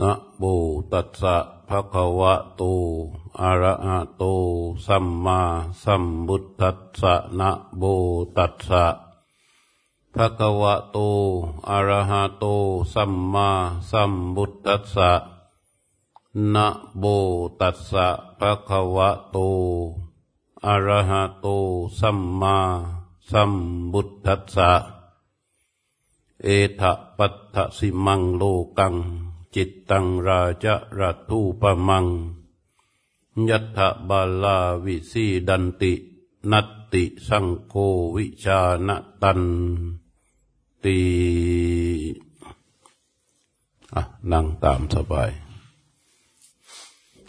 นะโมตัสสะภะคะวะโต อะระหะโต สัมมาสัมพุทธัสสะนะโมตัสสะภะคะวะโต อะระหะโต สัมมาสัมพุทธัสสะนะโมตัสสะภะคะวะโต อะระหะโต สัมมาสัมพุทธัสสะ เอทะปัตถสิมังโลกัง จิตตังราจะรัตูปมัง ยัตถบาลาวิสีดันติ นัตติสังโฆวิชาณตันตีอะนั่งตามสบาย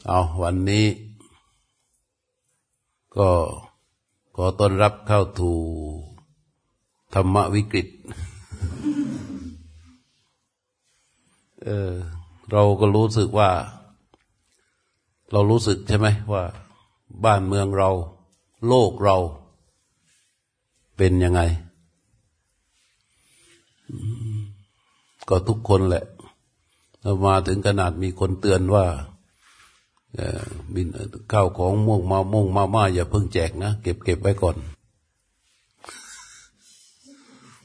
เอาวันนี้ ก็ขอต้อนรับเข้าถูธรรมวิกฤต เออ เราก็รู้สึกว่า เรารู้สึกใช่ไหมว่า บ้านเมืองเรา โลกเรา เป็นยังไง ก็ทุกคนแหละเรามาถึงขนาดมีคนเตือนว่าบินข้าวของม่วงมาม่วงมาม่าอย่าเพิ่งแจกนะเก็บเก็บไว้ก่อน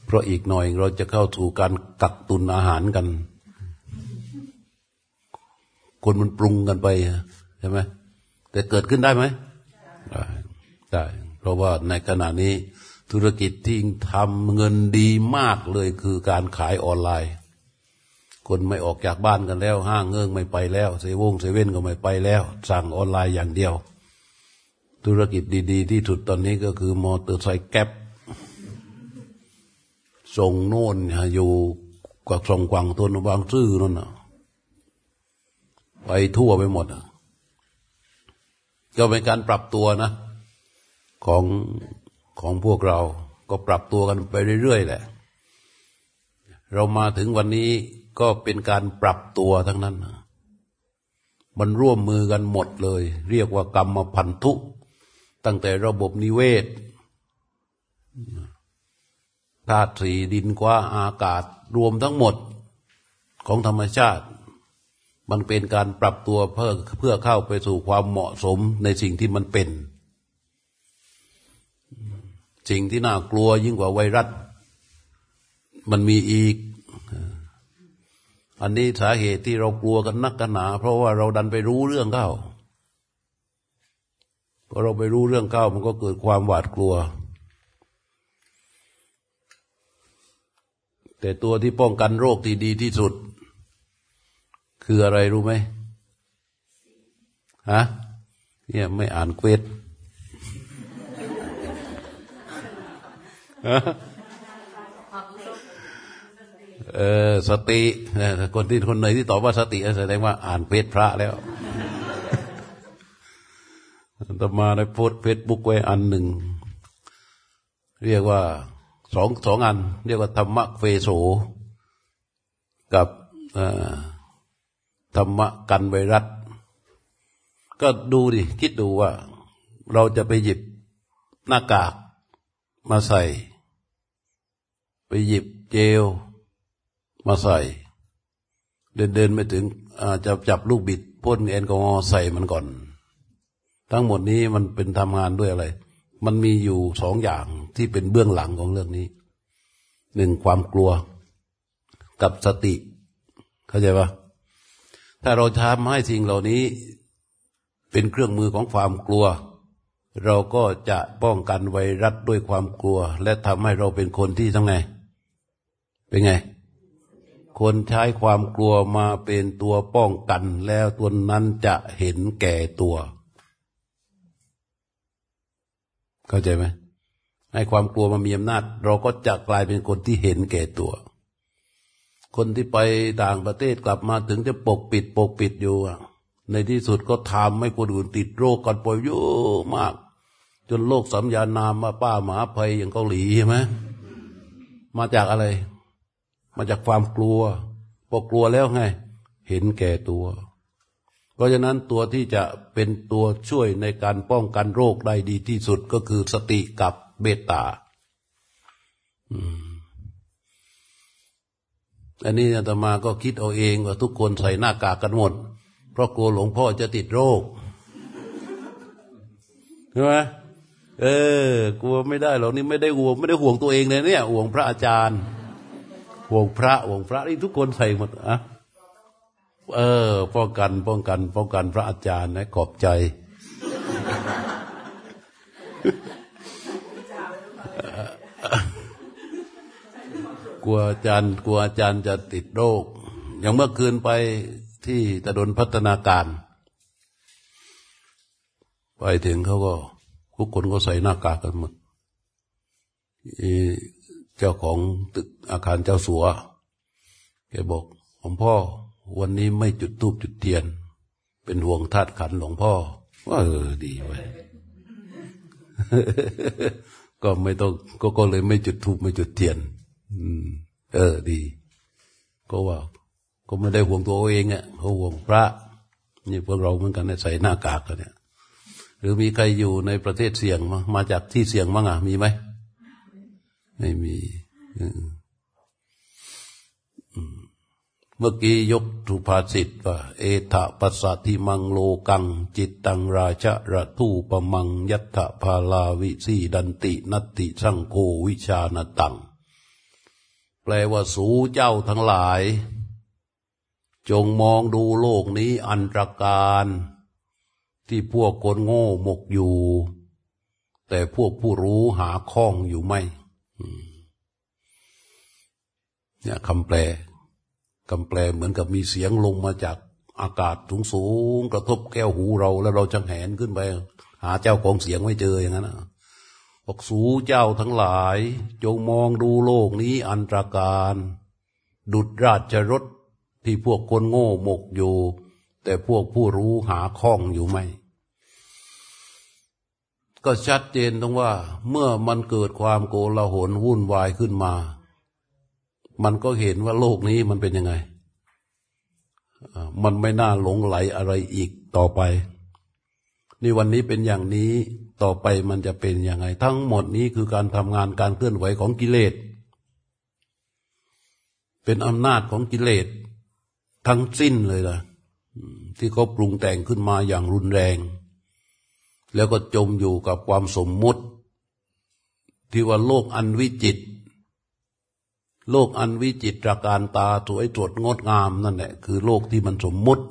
เพราะอีกหน่อยเราจะเข้าสู่การกักตุนอาหารกัน คนมันปรุงกันไปใช่ไหมแต่เกิดขึ้นได้ไหมได้ได้ เพราะว่าในขณะนี้ธุรกิจที่ทำเงินดีมากเลยคือการขายออนไลน์ คนไม่ออกจากบ้านกันแล้ว ห้างเงื่องไม่ไปแล้วเซเว่นเซเว่นก็ไม่ไปแล้ว สั่งออนไลน์อย่างเดียว ธุรกิจดีๆ ที่สุดตอนนี้ก็คือมอเตอร์ไซค์แก๊ปส่งโน่นอยู่กวักส่งกวางทนบางซื่อนั่นน่ะ ไปทั่วไปหมดก็เป็นการปรับตัวนะ ของของพวกเราก็ปรับตัวกันไปเรื่อยๆแหละ เรามาถึงวันนี้ก็เป็นการปรับตัวทั้งนั้น มันร่วมมือกันหมดเลย เรียกว่ากรรมพันธุ ตั้งแต่ระบบนิเวศธาตุสีดินกว่าอากาศรวมทั้งหมดของธรรมชาติ มันเป็นการปรับตัวเพื่อเพื่อเข้าไปสู่ความเหมาะสมในสิ่งที่มันเป็น สิ่งที่น่ากลัวยิ่งกว่าไวรัส มันมีอีก อันนี้สาเหตุที่เรากลัวกันนักกันหนา เพราะว่าเราดันไปรู้เรื่องเข้าพอเราไปรู้เรื่องเข้ามันก็เกิดความหวาดกลัว แต่ตัวที่ป้องกันโรคที่ดีที่สุด คืออะไรรู้ไหมฮะเนี่ยไม่อ่านเควสเออสติคนที่คนไหนที่ตอบว่าสติแสดงว่าอ่านเฟซพระแล้วต่อมาในโพสเฟซบุ๊กไว้อันหนึ่ง เรียกว่าสองสองอัน เรียกว่าธรรมะเฟโสกับ ธรรมะกันไวรัส ก็ดูดิ คิดดูว่า เราจะไปหยิบหน้ากากมาใส่ ไปหยิบเจลมาใส่ เดินเดินไปถึงจะจับลูกบิดพ่นแอลกอฮอล์ใส่มันก่อน ทั้งหมดนี้มันเป็นทำงานด้วยอะไร มันมีอยู่สองอย่างที่เป็นเบื้องหลังของเรื่องนี้หนึ่งความกลัวกับสติ เข้าใจปะ ถ้าเราทำให้สิ่งเหล่านี้ เป็นเครื่องมือของความกลัว เราก็จะป้องกันไวรัสด้วยความกลัว และทำให้เราเป็นคนที่ทั้งไง เป็นไง คนใช้ความกลัวมาเป็นตัวป้องกัน แล้วตัวนั้นจะเห็นแก่ตัว เข้าใจไหมให้ความกลัวมันมีอำนาจ เราก็จะกลายเป็นคนที่เห็นแก่ตัว คนที่ไปต่างประเทศกลับมาถึงจะปกปิดปกปิดอยู่ในที่สุดก็ทำให้คนอื่นติดโรคกันปล่อยเยอะมาก จนโลกสัญญานามมาป้าหมาภัยอย่างเกาหลีใช่ไหมมาจากอะไร มาจากความกลัวพอกลัวแล้วไง เห็นแก่ตัว เพราะฉะนั้นตัวที่จะเป็นตัวช่วยในการป้องกันโรคได้ดีที่สุดก็คือสติกับเบตตาอั อันนี้อาตมาก็คิดเอาเองว่าทุกคนใส่หน้ากากกันหมด เพราะกลัวหลวงพ่อจะติดโรคใช่ไหมเออกลัวไม่ได้หรอกนี่ไม่ได้ห่วงไม่ได้ห่วงตัวเองเลยเนี่ยห่วงพระอาจารย์ ห่วงพระห่วงพระนี่ทุกคนใส่หมดอะเออ ป้องกันป้องกัน ป้องกันพระอาจารย์นะขอบใจ ลัวอาจารย์ กลัวอาจารย์จะติดโรค อย่างเมื่อคืนไปที่ตะดนพัฒนาการ ไปถึงเขาก็ทุกคนก็ใส่หน้ากากกันหมดเจ้าของตึกอาคารเจ้าสัวแกบอกหลวงพ่อ วันนี้ไม่จุดทูบจุดเทียน เป็นห่วงธาตุขันหลวงพ่อว่าเออดีไว้ก็ไม่ต้องก็ก็เลยไม่จุดทูบไม่จุดเทียน อืม เออดี ก็ว่า ก็ไม่ได้ห่วงตัวเองอะเขาห่วงพระ นี่พวกเราเหมือนกันใส่หน้ากากกันเนี่ย หรือมีใครอยู่ในประเทศเสี่ยงมามาจากที่เสี่ยงบ้างอะมีไหมไม่มีเมื่อกี้ยกทุภาษิตว่า เอถะปัสสติมังโลกัง จิตตังราชะระทูปมัง ยัตถะพาลาวิสีดันติ นัตติสังโควิชานตัง แปลว่าสูเจ้าทั้งหลาย จงมองดูโลกนี้อันตรการ ที่พวกคนโง่หมกอยู่ แต่พวกผู้รู้หาข้องอยู่ไม่เนี่ยคำแปลคำแปลเหมือนกับมีเสียงลงมาจากอากาศสูงสูงกระทบแก้วหูเรา แล้วเราจังแหนขึ้นไป หาเจ้าของเสียงไม่เจออย่างนั้น บอกสูเจ้าทั้งหลาย จงมองดูโลกนี้อันตรการ ดุดราชรถที่พวกคนโง่หมกอยู่ แต่พวกผู้รู้หาข้องอยู่ไหมก็ชัดเจนตรงว่า เมื่อมันเกิดความโกลาหลวุ่นวายขึ้นมา มันก็เห็นว่าโลกนี้มันเป็นยังไง มันไม่น่าหลงไหลอะไรอีกต่อไป นี่วันนี้เป็นอย่างนี้ ต่อไปมันจะเป็นยังไง ทั้งหมดนี้คือการทำงานการเคลื่อนไหวของกิเลส เป็นอำนาจของกิเลส ทั้งสิ้นเลยล่ะ ที่เขาปรุงแต่งขึ้นมาอย่างรุนแรง แล้วก็จมอยู่กับความสมมุติ ที่ว่าโลกอันวิจิต โลกอันวิจิตรการตาสวยตรวจงดงามนั่นแหละคือโลกที่มันสมมุติ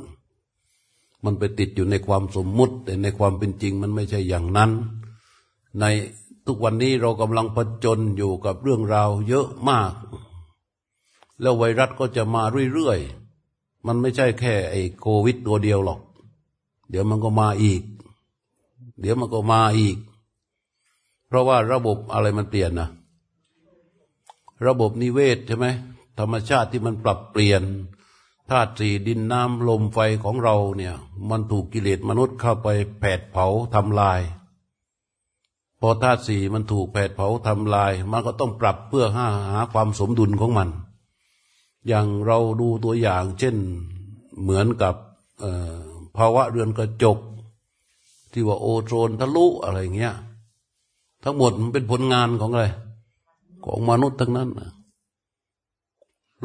มันไปติดอยู่ในความสมมุติ แต่ในความเป็นจริงมันไม่ใช่อย่างนั้น ในทุกวันนี้เรากำลังผจญอยู่กับเรื่องราวเยอะมาก แล้วไวรัสก็จะมาเรื่อยๆ มันไม่ใช่แค่ไอ้โควิดตัวเดียวหรอก เดี๋ยวมันก็มาอีก เดี๋ยวมันก็มาอีก เพราะว่าระบบอะไรมันเปลี่ยนนะระบบนิเวศใช่ไหมธรรมชาติที่มันปรับเปลี่ยน ธาตุสี่ดินน้ำลมไฟของเราเนี่ย มันถูกกิเลสมนุษย์เข้าไปแผดเผาทำลาย พอธาตุสี่มันถูกแผดเผาทำลาย มันก็ต้องปรับเพื่อหาหาความสมดุลของมัน อย่างเราดูตัวอย่าง เช่นเหมือนกับภาวะเรือนกระจก ที่ว่าโอโซนทะลุอะไรเงี้ย ทั้งหมดมันเป็นผลงานของอะไร ของมนุษย์ทั้งนั้น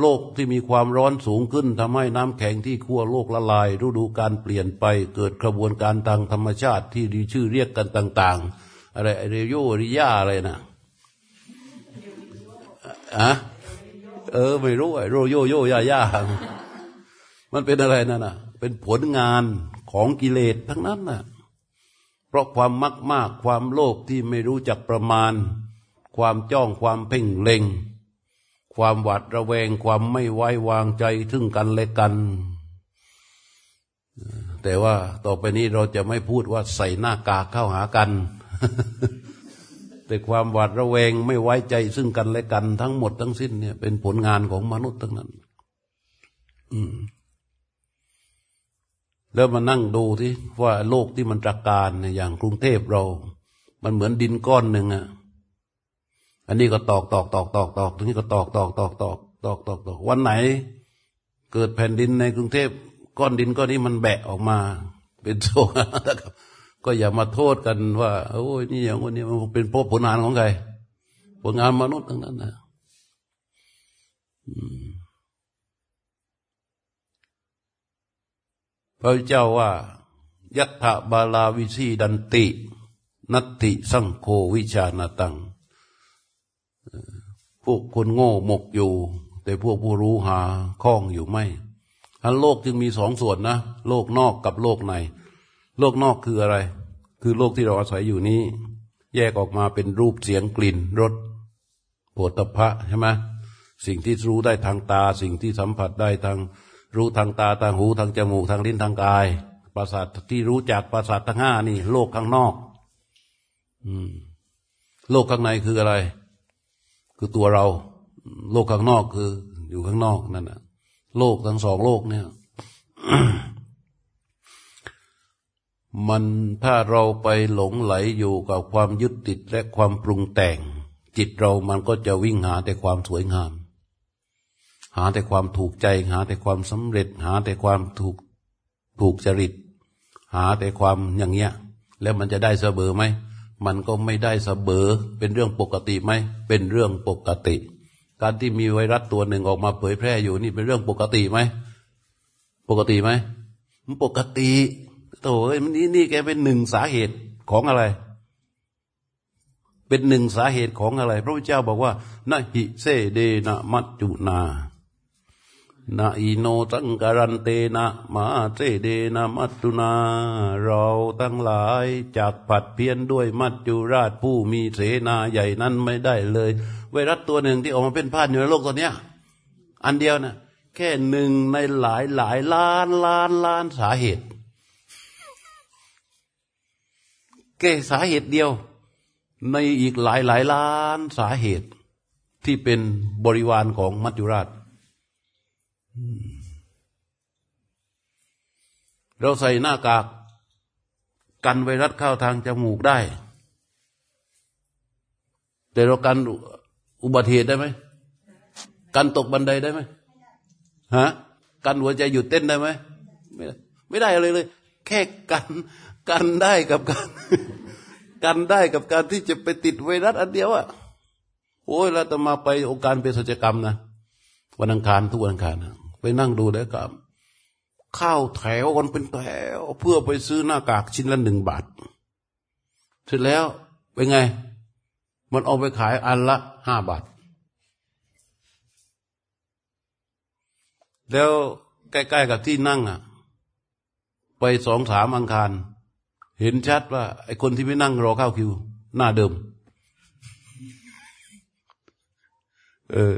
โลกที่มีความร้อนสูงขึ้นทำให้น้ำแข็งที่ขั้วโลกละลาย ฤดูการเปลี่ยนไปเกิดกระบวนการทางธรรมชาติที่ดีชื่อเรียกกันต่าง ๆ อะไรเรโยริยาอะไรนะอะเออ ไม่รู้ไอ้โรโยโยยาย่ามันเป็นอะไรนั่นน่ะ เป็นผลงานของกิเลสทั้งนั้นน่ะ เพราะความมักมากความโลภที่ไม่รู้จักประมาณ ความจ้องความเพ่งเล็ง ความหวาดระแวงความไม่ไว้วางใจถึงกันและกัน แต่ว่าต่อไปนี้เราจะไม่พูดว่าใส่หน้ากากเข้าหากัน แต่ความหวาดระแวงไม่ไว้ใจซึ่งกันและกัน ทั้งหมดทั้งสิ้นเนี่ยเป็นผลงานของมนุษย์ทั้งนั้น อืมแล้วมานั่งดูที่ว่าโลกที่มันตรการเนี่ยอย่างกรุงเทพเรา มันเหมือนดินก้อนหนึ่งอะ อันนี้ก็ตอกตอกตอกตอกตอกตรงนี้ก็ตอกตอกตอกตอกตอกตอกตอกวันไหน เกิดแผ่นดินไหวกรุงเทพก้อนดินก้อนนี้มันแบะออกมา เป็นโซนะครับก็อย่ามาโทษกันว่าโอ้ยนี่อย่างนี้มันเป็นพวผลงานของใครผลงานมนุษย์ทั้งนั้นนะพระเจ้าว่ายัตถบาลาวิชีดันติ นัตติสังโฆวิชาณตัง พวกคนโง่หมกอยู่ แต่พวกผู้รู้หาคล้องอยู่ไม่อันโลกจึงมีสองส่วนนะ โลกนอกกับโลกใน โลกนอกคืออะไร คือโลกที่เราอาศัยอยู่นี้ แยกออกมาเป็นรูปเสียงกลิ่นรสโผฏฐะใช่ไหมสิ่งที่รู้ได้ทางตา สิ่งที่สัมผัสได้ทางรู้ทางตาทางหูทางจมูกทางลิ้นทางกายประสาทที่รู้จากประสาททั้งห้านี่ โลกข้างนอก อืม โลกข้างในคืออะไร คือตัวเรา โลกข้างนอกคือ อยู่ข้างนอกนั่นนะโลกทั้งสองโลกเนี่ย มันถ้าเราไปหลงไหลอยู่กับความยึดติดและความปรุงแต่ง จิตเรามันก็จะวิ่งหาแต่ความสวยงาม หาแต่ความถูกใจ หาแต่ความสำเร็จ หาแต่ความถูกถูกจริต หาแต่ความอย่างเงี้ย แล้วมันจะได้เสมอไหม มันก็ไม่ได้เสมอเป็นเรื่องปกติไหมเป็นเรื่องปกติ การที่มีไวรัสตัวหนึ่งออกมาเผยแพร่อยู่นี่เป็นเรื่องปกติไหมปกติไหมมันปกติโถ่เอ้ยนี่นี่แกเป็นหนึ่งสาเหตุของอะไร เป็นหนึ่งสาเหตุของอะไร พระพุทธเจ้าบอกว่านาหิเซเดนะมัจจุนา นาอิโนตังการันเตนะมาเซเดนะมัจจุนา เราทั้งหลายจากผัดเพี้ยนด้วยมัจจุราชผู้มีเสนาใหญ่นั้นไม่ได้เลย ไวรัสตัวหนึ่งที่ออกมาเป็นพาดอยู่ในโลกตอนเนี้ยอันเดียวนะแค่หนึ่งในหลายหลายล้านล้านล้านสาเหตุแค่สาเหตุเดียว ในอีกหลายหลายล้านสาเหตุที่เป็นบริวารของมัจจุราช เราใส่หน้ากากกันไวรัสเข้าทางจมูกได้ แต่เรากันอุบัติเหตุได้ไหมกันตกบันไดได้ไหมฮะกันหัวใจหยุดเต้นได้ไหมไม่ได้ไม่ได้อะไรเลย แค่กันกันได้กับการกันได้กับการที่จะไปติดไวรัสอันเดียวอะโอ้ยเราจะมาไปองค์การเภสัชกรรมนะวันอังคารทุกวันอังคารนะ ไปนั่งดูแล้วกับข้าวแถวกันเป็นแถวเพื่อไปซื้อหน้ากากชิ้นละหนึ่งบาท เสร็จแล้วเป็นไง มันเอาไปขายอันละห้าบาท แล้วใกล้ๆกับที่นั่งอะ ไปสองสามอังคาร เห็นชัดว่า ไอ้คนที่ไม่นั่งรอเข้าคิว หน้าเดิม เออ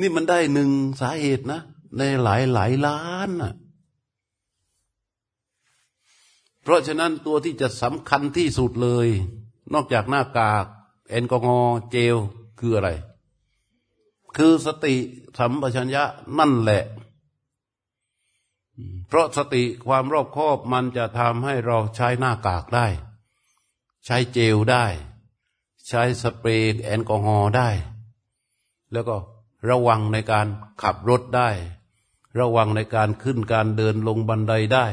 นี่มันได้หนึ่งสาเหตุนะ ในหลายหลายล้านน่ะเพราะฉะนั้นตัวที่จะสำคัญที่สุดเลย นอกจากหน้ากากแอลกอฮอล์เจลคืออะไร คือสติสัมปชัญญะนั่นแหละ เพราะสติความรอบคอบมันจะทำให้เราใช้หน้ากากได้ ใช้เจลได้ ใช้สเปรย์แอลกอฮอล์ได้ แล้วก็ ระวังในการขับรถได้ ระวังในการขึ้นการเดินลงบันไดได้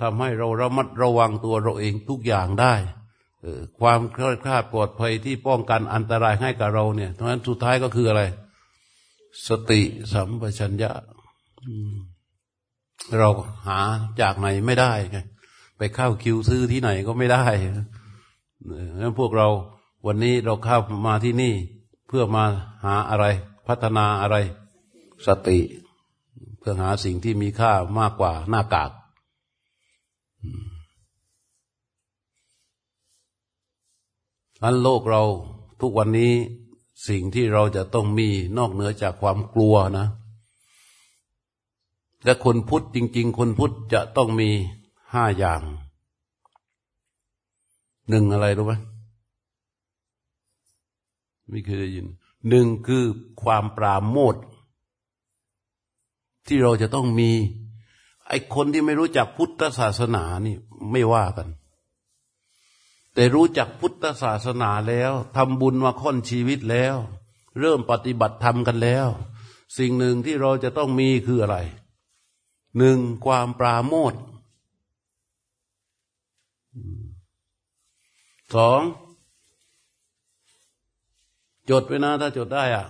ทำให้เราระมัดระวังตัวเราเองทุกอย่างได้ความคลาดคลาดปลอดภัยที่ป้องกันอันตรายให้กับเราเนี่ยทั้งนั้นสุดท้ายก็คืออะไร สติสัมปชัญญะเราหาจากไหนไม่ได้ไงไปเข้าคิวซื้อที่ไหนก็ไม่ได้งั้นพวกเราวันนี้เราเข้ามาที่นี่เพื่อมาหาอะไร พัฒนาอะไรสติ เพื่อหาสิ่งที่มีค่ามากกว่าหน้ากากอันโลกเราทุกวันนี้สิ่งที่เราจะต้องมีนอกเหนือจากความกลัวนะ และคนพุทธจริง ๆ คนพุทธจะต้องมีห้าอย่างหนึ่งอะไรรู้ไหมไม่เคยได้ยิน หนึ่งคือความปราโมทที่เราจะต้องมี ไอ้คนที่ไม่รู้จักพุทธศาสนานี่ไม่ว่ากัน แต่รู้จักพุทธศาสนาแล้วทำบุญมาค่อนชีวิตแล้ว เริ่มปฏิบัติธรรมกันแล้ว สิ่งหนึ่งที่เราจะต้องมีคืออะไรหนึ่งความปราโมทสอง จดไว้นะถ้าจดได้อะ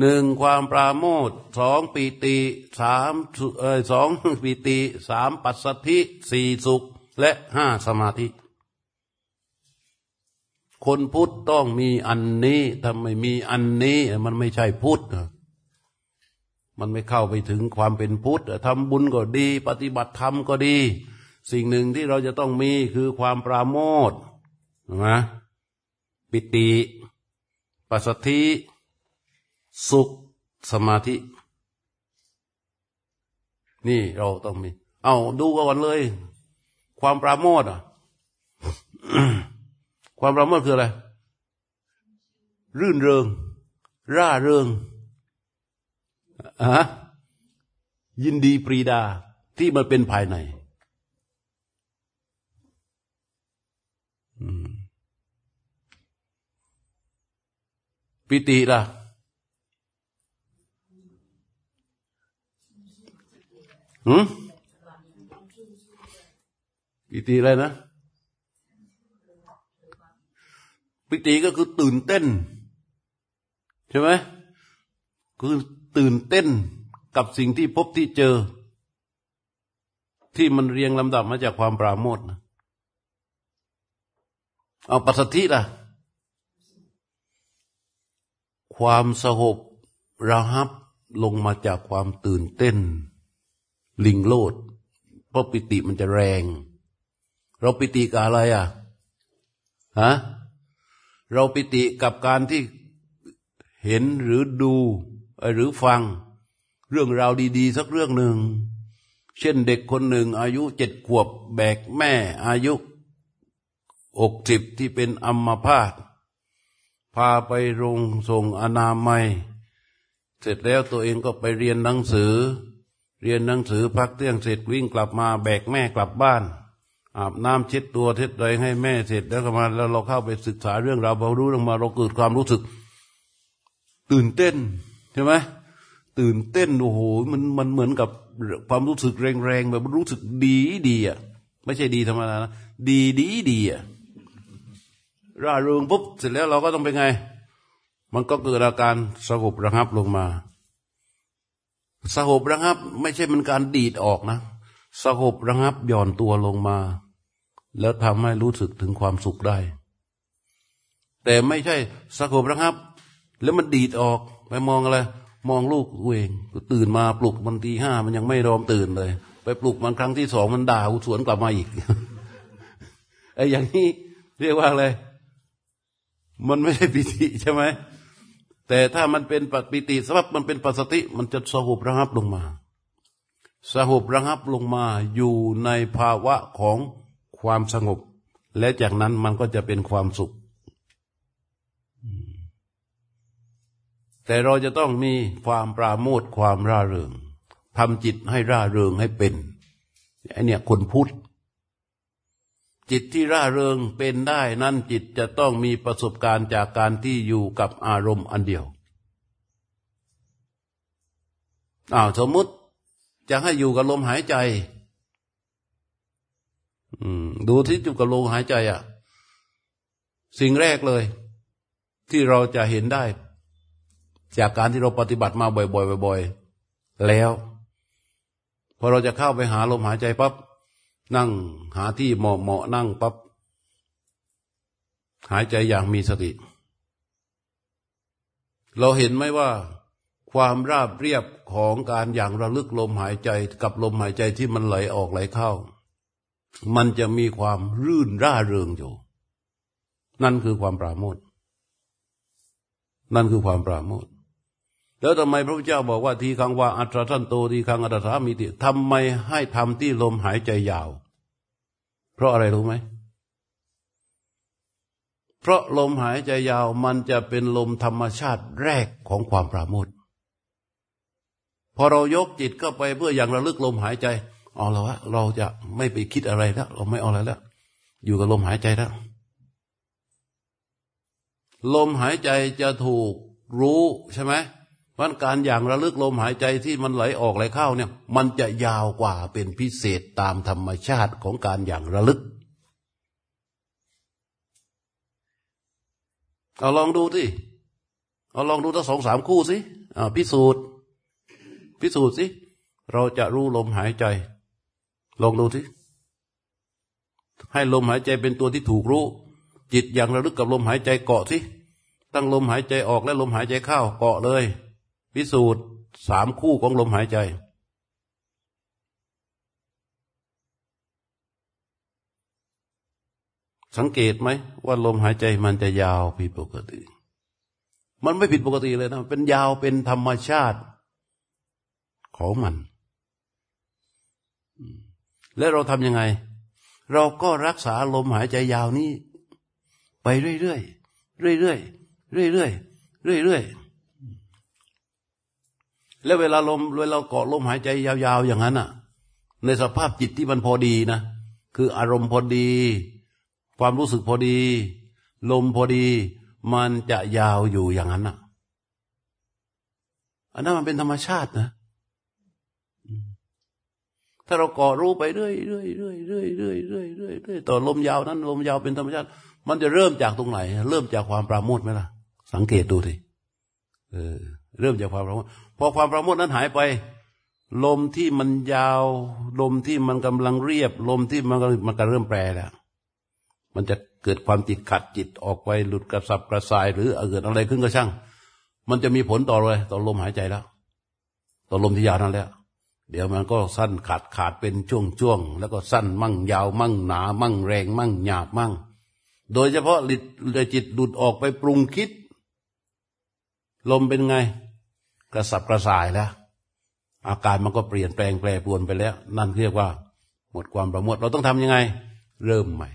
หนึ่งความปราโมทสองปีติสามเออสองปีติสามปัสสธิสี่สุข และห้าสมาธิ คนพุทธต้องมีอันนี้ถ้าไม่มีอันนี้มันไม่ใช่พุทธมันไม่เข้าไปถึงความเป็นพุทธทำบุญก็ดี ปฏิบัติธรรมก็ดี สิ่งหนึ่งที่เราจะต้องมีคือความปราโมทนะปิติ ปัสสธิสุขสมาธิ นี่เราต้องมี เอาดูก่อนเลย ความปราโมทอะ ความปราโมทคืออะไร รื่นเริง ร่าเริงอะยินดีปรีดาที่มันเป็นภายใน ปิติล่ะ หืมปิติอะไรนะ ปิติก็คือตื่นเต้น ใช่ไหมคือตื่นเต้นกับสิ่งที่พบที่เจอ ที่มันเรียงลำดับมาจากความปราโมทนะเอาปัสสธิล่ะ ความสงบระหับลงมาจากความตื่นเต้น ลิงโลดเพราะปิติมันจะแรง เราปิติกับอะไรอะฮะเราปิติกับการที่เห็นหรือดูหรือฟัง เรื่องราวดี ๆ สักเรื่องหนึ่ง เช่นเด็กคนหนึ่ง อายุเจ็ดขวบแบกแม่อายุอกสิบที่เป็นอัมพาต พาไปโรงส่งอนามัย เสร็จแล้วตัวเองก็ไปเรียนหนังสือ เรียนหนังสือพักเที่ยงเสร็จวิ่งกลับมาแบกแม่กลับบ้าน อาบน้ำเช็ดตัวเช็ดไรให้แม่เสร็จแล้วก็มาแล้วเราเข้าไปศึกษาเรื่องราวเรารู้เรื่องมาเราเกิดความรู้สึก ตื่นเต้นใช่ไหมตื่นเต้นโอ้โหมันมันเหมือนกับความรู้สึกแรงๆแบบรู้สึกดีดีอะไม่ใช่ดีธรรมดานะดีดีดีอะ ร่าเริงปุ๊บเสร็จแล้วเราก็ต้องเป็นไง มันก็เกิดอาการสงบระงับลงมาสงบระงับ ไม่ใช่มันการดีดออกนะสงบระงับหย่อนตัวลงมา แล้วทำให้รู้สึกถึงความสุขได้ แต่ไม่ใช่สงบระงับ แล้วมันดีดออกไปมองอะไร มองลูกกูเองตื่นมาปลุกมันตีห้ามันยังไม่รอมตื่นเลย ไปปลุกมันครั้งที่สองมันด่าสวนกลับมาอีกไอ้อย่างนี้เรียกว่าอะไร มันไม่ใช่ปิติใช่ไหมแต่ถ้ามันเป็นปปิติสำหรับมันเป็นปัสสติ มันจะสงบระงับลงมาสงบระงับลงมาอยู่ในภาวะของความสงบ และจากนั้นมันก็จะเป็นความสุข แต่เราจะต้องมีความปราโมทความร่าเริงทำจิตให้ร่าเริงให้เป็นไอเนี่ยคนพุทธ จิตที่ร่าเริงเป็นได้นั่นจิตจะต้องมีประสบการณ์จากการที่อยู่กับอารมณ์อันเดียวอ้าวสมมุติจะให้อยู่กับลมหายใจดูที่อยู่กับลมหายใจอะ สิ่งแรกเลย ที่เราจะเห็นได้ จากการที่เราปฏิบัติมาบ่อยๆบ่อยๆแล้ว พอเราจะเข้าไปหาลมหายใจปั๊บ นั่งหาที่เหมาะเหมาะนั่งปั๊บหายใจอย่างมีสติ เราเห็นไหมว่า ความราบเรียบของการอย่างระลึกลมหายใจกับลมหายใจที่มันไหลออกไหลเข้า มันจะมีความรื่นร่าเริงอยู่ นั่นคือความปราโมทนั่นคือความปราโมท แล้วทำไมพระพุทธเจ้าบอกว่าทีคังว่าอัตราทันโตทีคังอัตถามิติทำไมให้ทำที่ลมหายใจยาว เพราะอะไรรู้ไหมเพราะลมหายใจยาวมันจะเป็นลมธรรมชาติแรกของความปราโมทพอเรายกจิตเข้าไปเพื่ออย่างระลึกลมหายใจเอาละวะเราจะไม่ไปคิดอะไรแล้วเราไม่เอาอะไรแล้วอยู่กับลมหายใจแล้วลมหายใจจะถูกรู้ใช่ไหม มันการอย่างระลึกลมหายใจที่มันไหลออกไหลเข้าเนี่ย มันจะยาวกว่าเป็นพิเศษตามธรรมชาติของการอย่างระลึกเอาลองดูสิเอาลองดูตั้งสองสามคู่สิอ่าพิสูจน์ พิสูจน์สิ เราจะรู้ลมหายใจ ลองดูสิ ให้ลมหายใจเป็นตัวที่ถูกรู้ จิตอย่างระลึกกับลมหายใจเกาะสิ ตั้งลมหายใจออกและลมหายใจเข้าเกาะเลย พิสูจน์สามคู่ของลมหายใจสังเกตไหมว่าลมหายใจมันจะยาวผิดปกติ มันไม่ผิดปกติเลยนะเป็นยาวเป็นธรรมชาติของมัน และเราทำยังไง เราก็รักษาลมหายใจยาวนี้ ไปเรื่อยๆเรื่อยๆเรื่อยๆเรื่อยๆ แล้วเวลาลมเวลาเกาะลมหายใจยาวๆอย่างนั้นอะ ในสภาพจิตที่มันพอดีนะ คืออารมณ์พอดี ความรู้สึกพอดี ลมพอดี มันจะยาวอยู่อย่างนั้นอะ อันนั้นมันเป็นธรรมชาตินะ ถ้าเราก่อรู้ไปเรื่อยเรื่อยเรื่อยเรื่อยเรื่อยเรื่อยเรื่อยเรื่อยต่อลมยาวนั้น ลมยาวเป็นธรรมชาติ มันจะเริ่มจากตรงไหน เริ่มจากความปราโมทไหมล่ะ สังเกตดูสิเออ เริ่มจากความปราโมทพอความปราโมทนั้นหายไป ลมที่มันยาว ลมที่มันกำลังเรียบ ลมที่มันมันก็เริ่มแปรแล้วมันจะเกิดความติดขัดจิตออกไปหลุดกระสับกระส่าย หรือเกิดอะไรขึ้นก็ช่าง มันจะมีผลต่อเลยต่อลมหายใจแล้ว ต่อลมที่ยาวนั่นแหละเดี๋ยวมันก็สั้นขาดขาดเป็นช่วงช่วงแล้วก็สั้นมั่งยาวมั่งหนา มั่งแรง มั่งหยาบมั่ง โดยเฉพาะลิดจิตหลุดออกไปปรุงคิด ลมเป็นไง กระสับกระส่ายแล้ว อาการมันก็เปลี่ยนแปลงแปรปรวนไปแล้ว นั่นเรียกว่า หมดความประมวดเราต้องทำยังไง เริ่มใหม่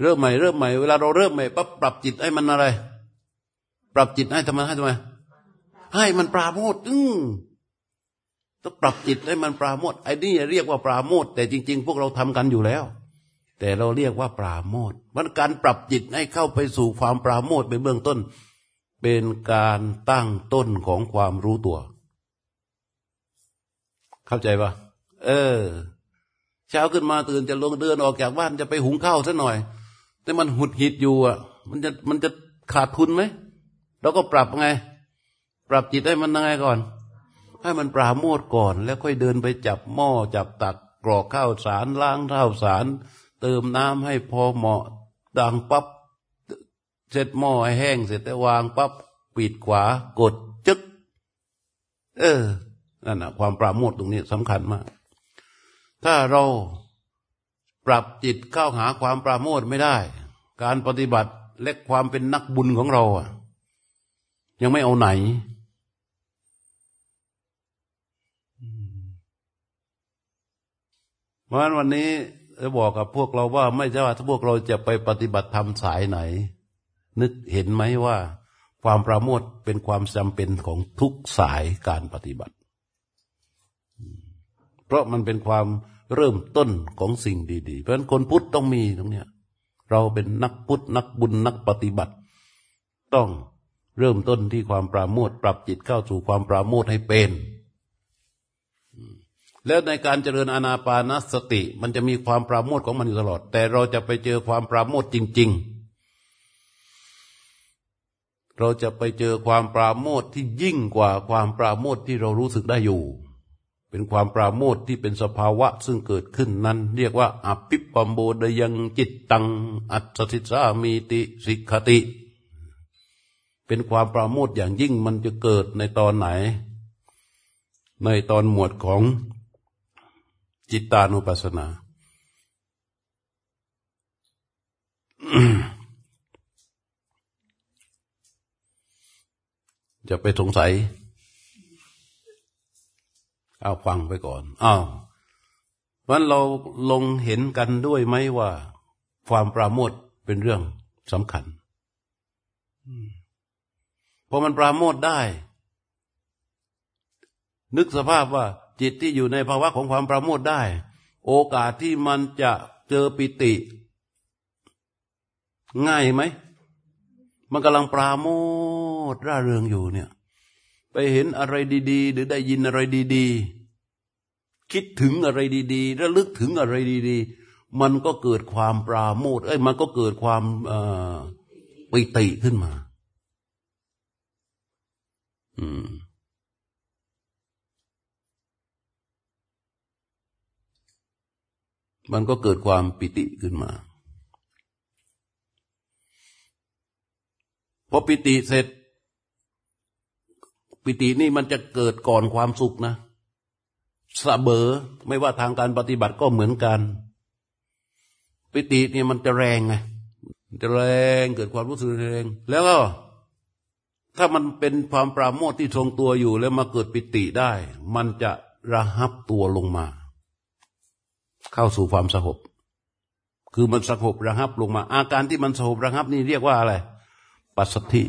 เริ่มใหม่เริ่มใหม่เวลาเราเริ่มใหม่ปั๊บปรับจิตให้มันอะไร ปรับจิตให้ทำไมให้ทำไมให้มันปราโมทอืต้องปรับจิตให้มันปราโมทไอ้นี่เรียกว่าปราโมทแต่จริง ๆ พวกเราทำกันอยู่แล้ว แต่เราเรียกว่าปราโมทมันการปรับจิตให้เข้าไปสู่ความปราโมทเป็นเบื้องต้น เป็นการตั้งต้นของความรู้ตัว เข้าใจปะเออ เช้าขึ้นมาตื่นจะลงเดินออกจากบ้านจะไปหุงข้าวซะหน่อย แต่มันหุดหิดอยู่อะ มันจะมันจะขาดทุนไหมเราก็ปรับไง ปรับจิตให้มันยังไงก่อน ให้มันปราโมทก่อน แล้วค่อยเดินไปจับหม้อจับตักกรอกข้าวสารล้างข้าวสาร เติมน้ำให้พอเหมาะดังปับ๊บ เสร็จหม้อแห้งเสร็จแล้ววางปั๊บปิดขวากดจึ๊กเออนั่นนะความปราโมทตรงนี้สำคัญมาก ถ้าเราปรับจิตเข้าหาความปราโมทไม่ได้ การปฏิบัติและความเป็นนักบุญของเราอะ ยังไม่เอาไหน เพราะฉะนั้นวันนี้จะบอกกับพวกเราว่าไม่ใช่ว่าถ้าพวกเราจะไปปฏิบัติธรรมสายไหน นึกเห็นไหมว่า ความประโมทเป็นความจำเป็นของทุกสายการปฏิบัติ เพราะมันเป็นความเริ่มต้นของสิ่งดีๆ เพราะฉะนั้นคนพุทธต้องมีตรงเนี้ย เราเป็นนักพุทธนักบุญนักปฏิบัติ ต้องเริ่มต้นที่ความปราโมทปรับจิตเข้าสู่ความปราโมทให้เป็น แล้วในการเจริญอานาปานสติ มันจะมีความปราโมทของมันอยู่ตลอด แต่เราจะไปเจอความปราโมทจริง ๆ เราจะไปเจอความปราโมทที่ยิ่งกว่าความปราโมทที่เรารู้สึกได้อยู่ เป็นความปราโมทที่เป็นสภาวะซึ่งเกิดขึ้นนั้น เรียกว่าอภิปัมโบดยังจิตตัง อัตสิสามีติสิกขติ เป็นความปราโมทอย่างยิ่งมันจะเกิดในตอนไหน ในตอนหมวดของจิตตานุปัสสนา จะไปสงสัย เอาฟังไปก่อนอ้าววันเราลงเห็นกันด้วยไหมว่า ความปราโมทเป็นเรื่องสำคัญพอมันปราโมทได้ นึกสภาพว่า จิตที่อยู่ในภาวะของความปราโมทได้ โอกาสที่มันจะเจอปิติ ง่ายไหม มันกำลังปราโมท ร่าเริงอยู่เนี่ย ไปเห็นอะไรดี ๆ หรือได้ยินอะไรดี ๆ คิดถึงอะไรดีๆระลึกถึงอะไรดี ๆ มันก็เกิดความปราโมทเอ้ยมันก็เกิดความปิติขึ้นมา อืมมันก็เกิดความปิติขึ้นมา พอปิติเสร็จ ปิตินี่มันจะเกิดก่อนความสุขนะสะเบอไม่ว่าทางการปฏิบัติก็เหมือนกัน ปิตินี่มันจะแรงไงจะแรงเกิดความรู้สึกแรง แล้วก็ถ้ามันเป็นความปราโมทที่ทรงตัวอยู่แล้วมาเกิดปิติได้ มันจะระหับตัวลงมา เข้าสู่ความสงบคือมันสงบระหับลงมา อาการที่มันสงบระหับนี่เรียกว่าอะไร ปัสสธิ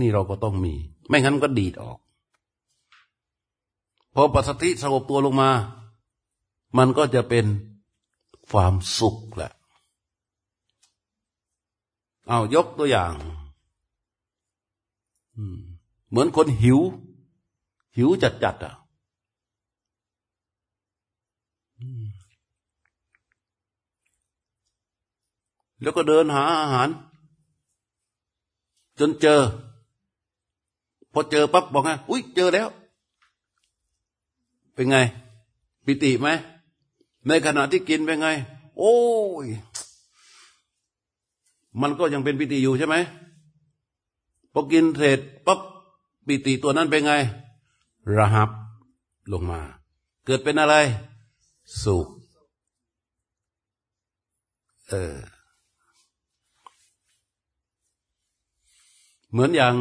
นี่เราก็ต้องมี ไม่งั้นก็ดีดออก พอปัสสธิสงบตัวลงมา มันก็จะเป็นความสุขแหละ เอายกตัวอย่างเหมือนคนหิว หิวจัดจัดอะแล้วก็เดินหาอาหาร จนเจอ พอเจอปั๊บบอกไงอุ้ยเจอแล้ว เป็นไง ปิติไหมในขณะที่กินเป็นไง โอ้ย มันก็ยังเป็นปิติอยู่ใช่ไหมพอกินเสร็จปั๊บปิติตัวนั้นเป็นไง ระหับลงมา เกิดเป็นอะไร สุขเออเหมือนอย่าง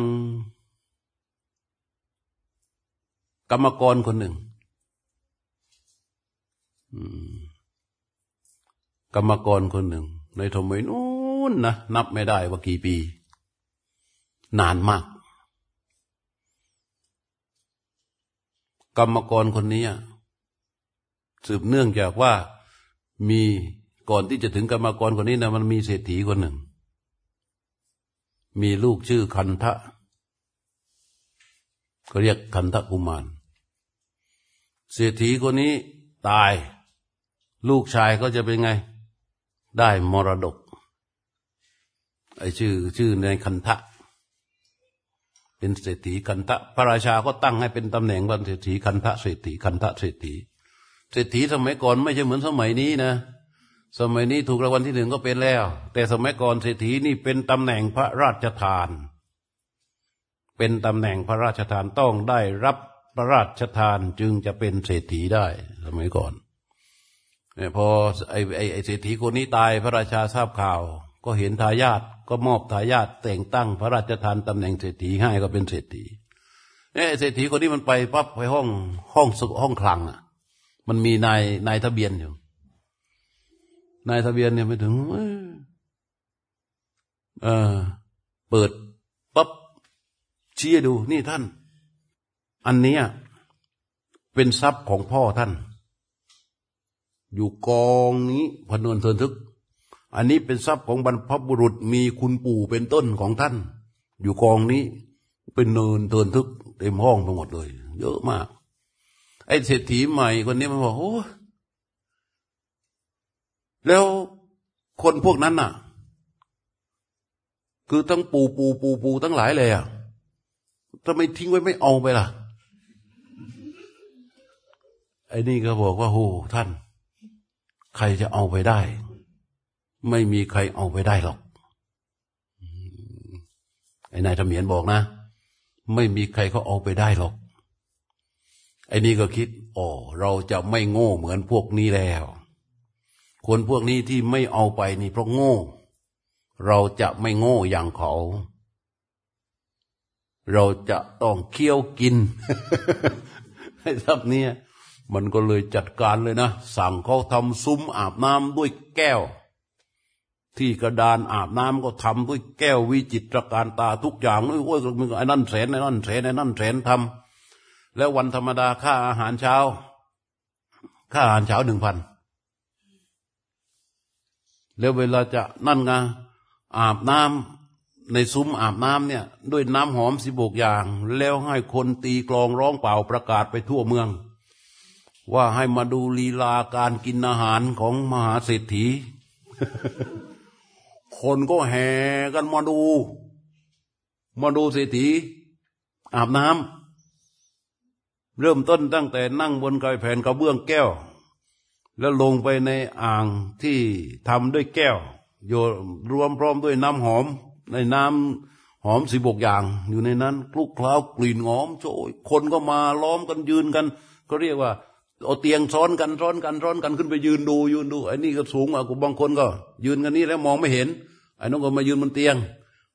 กรรมกรคนหนึ่งกรรมกรคนหนึ่ง ในทมัยนู้นนะนับไม่ได้ว่ากี่ปี นานมาก กรรมกรคนนี้สืบเนื่องจากว่ามีก่อนที่จะถึงกรรมกรคนนี้นะมันมีเศรษฐีคนหนึ่ง มีลูกชื่อคันทะก็เรียกคันทะกุมาร เศรษฐีคนนี้ตาย ลูกชายก็จะเป็นไง ได้มรดกไอ้ชื่อชื่อในคันทะ เป็นเศรษฐีคันทะ พระราชาก็ตั้งให้เป็นตำแหน่งว่าเศรษฐีคันทะเศรษฐีคันทะเศรษฐีเศรษฐีสมัยก่อนไม่ใช่เหมือนสมัยนี้นะ สมัยนี้ถูกรางวัลที่หนึ่งก็เป็นแล้ว แต่สมัยก่อนเศรษฐีนี่เป็นตำแหน่งพระราชทาน เป็นตำแหน่งพระราชทานต้องได้รับ ระราชทานจึงจะเป็นเศรษฐีได้สมัยก่อนเนี่ยพอไอ้ไอ้เศรษฐีคนนี้ตายพระราชาทราบข่าว ก็เห็นทายาทก็มอบทายาทแต่งตั้งพระราชทานตำแหน่งเศรษฐีให้ก็เป็นเศรษฐีเนี่ยเศรษฐีคนนี้มันไปปั๊บไปห้องห้องสุห้องคลังอะ มันมีนายนายทะเบียนอยู่ นายทะเบียนเนี่ยไปถึงเออเปิดปั๊บเชี้ดูนี่ท่าน อันนี้เป็นทรัพย์ของพ่อท่าน อยู่กองนี้พนวนเทินทึก อันนี้เป็นทรัพย์ของบรรพบุรุษมีคุณปู่เป็นต้นของท่าน อยู่กองนี้เป็นเนินเทินทึก เต็มห้องไปหมดเลย เยอะมาก ไอ้เศรษฐีใหม่คนนี้มันบอกโอ้แล้วคนพวกนั้นน่ะ คือทั้งปู่ปู่ปู่ปู่ทั้งหลายเลยอะทำไมทิ้งไว้ไม่เอาไปล่ะ ไอ้นี่ก็บอกว่าโหท่าน ใครจะเอาไปได้ ไม่มีใครเอาไปได้หรอกไอ้นายทเมียนบอกนะ ไม่มีใครเขาเอาไปได้หรอก ไอ้นี่ก็คิดอ๋อเราจะไม่โง่เหมือนพวกนี้แล้ว คนพวกนี้ที่ไม่เอาไปนี่เพราะโง่ เราจะไม่โง่อย่างเขา เราจะต้องเคี้ยวกินให้ทับเนี่ย มันก็เลยจัดการเลยนะ สั่งเขาทำซุ้มอาบน้ำด้วยแก้ว ที่กระดานอาบน้ำก็ทำด้วยแก้ววิจิตรการตาทุกอย่างโอ้ยมึงไอ้นั่นแสนไอ้นั่นแสนไอ้นั่นแสนทำแล้ววันธรรมดาค่าอาหารเช้า ค่าอาหารเช้าหนึ่งพันแล้วเวลาจะนั่นไงอาบน้ำในซุ้มอาบน้ำเนี่ย ด้วยน้ำหอมสิบกอย่าง แล้วให้คนตีกลองร้องเป่าประกาศไปทั่วเมือง ว่าให้มาดูลีลาการกินอาหารของมหาเศรษฐี คนก็แห่กันมาดู มาดูเศรษฐี อาบน้ำเริ่มต้นตั้งแต่นั่งบนกายแผ่นกระเบื้องแก้ว แล้วลงไปในอ่างที่ทำด้วยแก้วโยรวมพร้อมด้วยน้ำหอม ในน้ำหอมสิบกอย่าง อยู่ในนั้นคลุกเคล้ากลิ่นหอมโชยคนก็มาล้อมกันยืนกัน ก็เรียกว่า เอาเตียงซ้อนกันซ้อนกันซ้อนกันขึ้นไปยืนดูยืนดูไอ้นี่ก็สูงอะกูบางคนก็ ยืนกันนี่แล้วมองไม่เห็น ไอ้น้องก็มายืนบนเตียง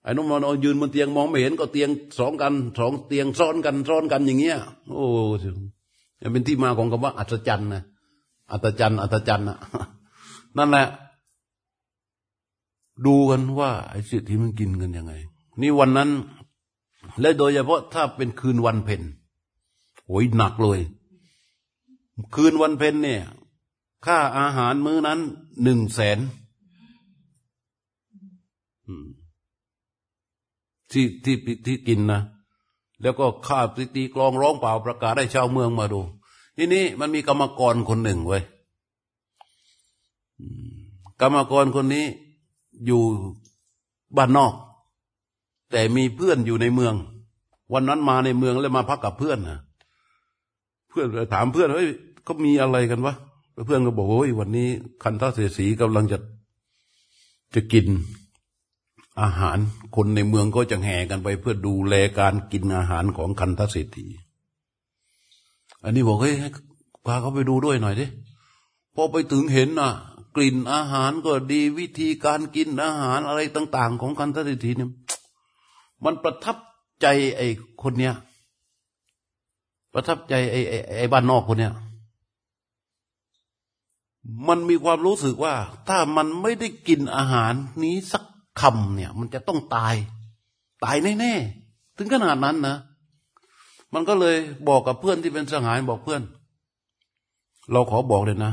ไอ้น้องมานอนยืนบนเตียงมองไม่เห็นก็เตียงสองกันสองเตียงซ้อนกันซ้อนกันอย่างเงี้ย โอ้เป็นที่มาของคำว่า อัศจรรย์นะอัศจรรย์อัศจรรย์นะนั่นแหละ ดูกันว่าไอ้สิ่งที่มันกินกันยังไง นี่วันนั้น และโดยเฉพาะถ้าเป็นคืนวันเพ็ญโอ้ยหนักเลย คืนวันเพ็ญเนี่ย ค่าอาหารมื้อนั้นหนึ่งแสนที่ที่ที่กินนะแล้วก็ข้าพิตีกลองร้องเปล่าประกาศให้ชาวเมืองมาดู ทีนี้มันมีกรรมกรคนหนึ่งไว้กรรมกรคนนี้อยู่บ้านนอก แต่มีเพื่อนอยู่ในเมือง วันนั้นมาในเมืองแล้วมาพักกับเพื่อนนะ พื่อนถามเพื่อนเฮ้ยเขามีอะไรกันวะเพื่อนก็บอกโอ้ยวันนี้ คันทเสสีกำลังจะจะกินอาหาร คนในเมืองก็จะแห่กันไป เพื่อดูแลการกินอาหารของคันทเศรษฐีอันนี้บอกเฮ้ยพาเขาไปดูด้วยหน่อยดิพอไปถึงเห็นอะ กลิ่นอาหารก็ดีวิธีการกินอาหารอะไรต่าง ๆ ของคันทเศรษฐีเนี่ยมันประทับใจไอ้คนเนี้ย ประทับใจไอ้ไอ้ไอ้บ้านนอกคนเนี้ยมันมีความรู้สึกว่า ถ้ามันไม่ได้กินอาหารนี้สักคำเนี่ย มันจะต้องตาย ตายแน่ๆถึงขนาดนั้นนะมันก็เลยบอกกับเพื่อนที่เป็นสหายบอกเพื่อน เราขอบอกเลยนะ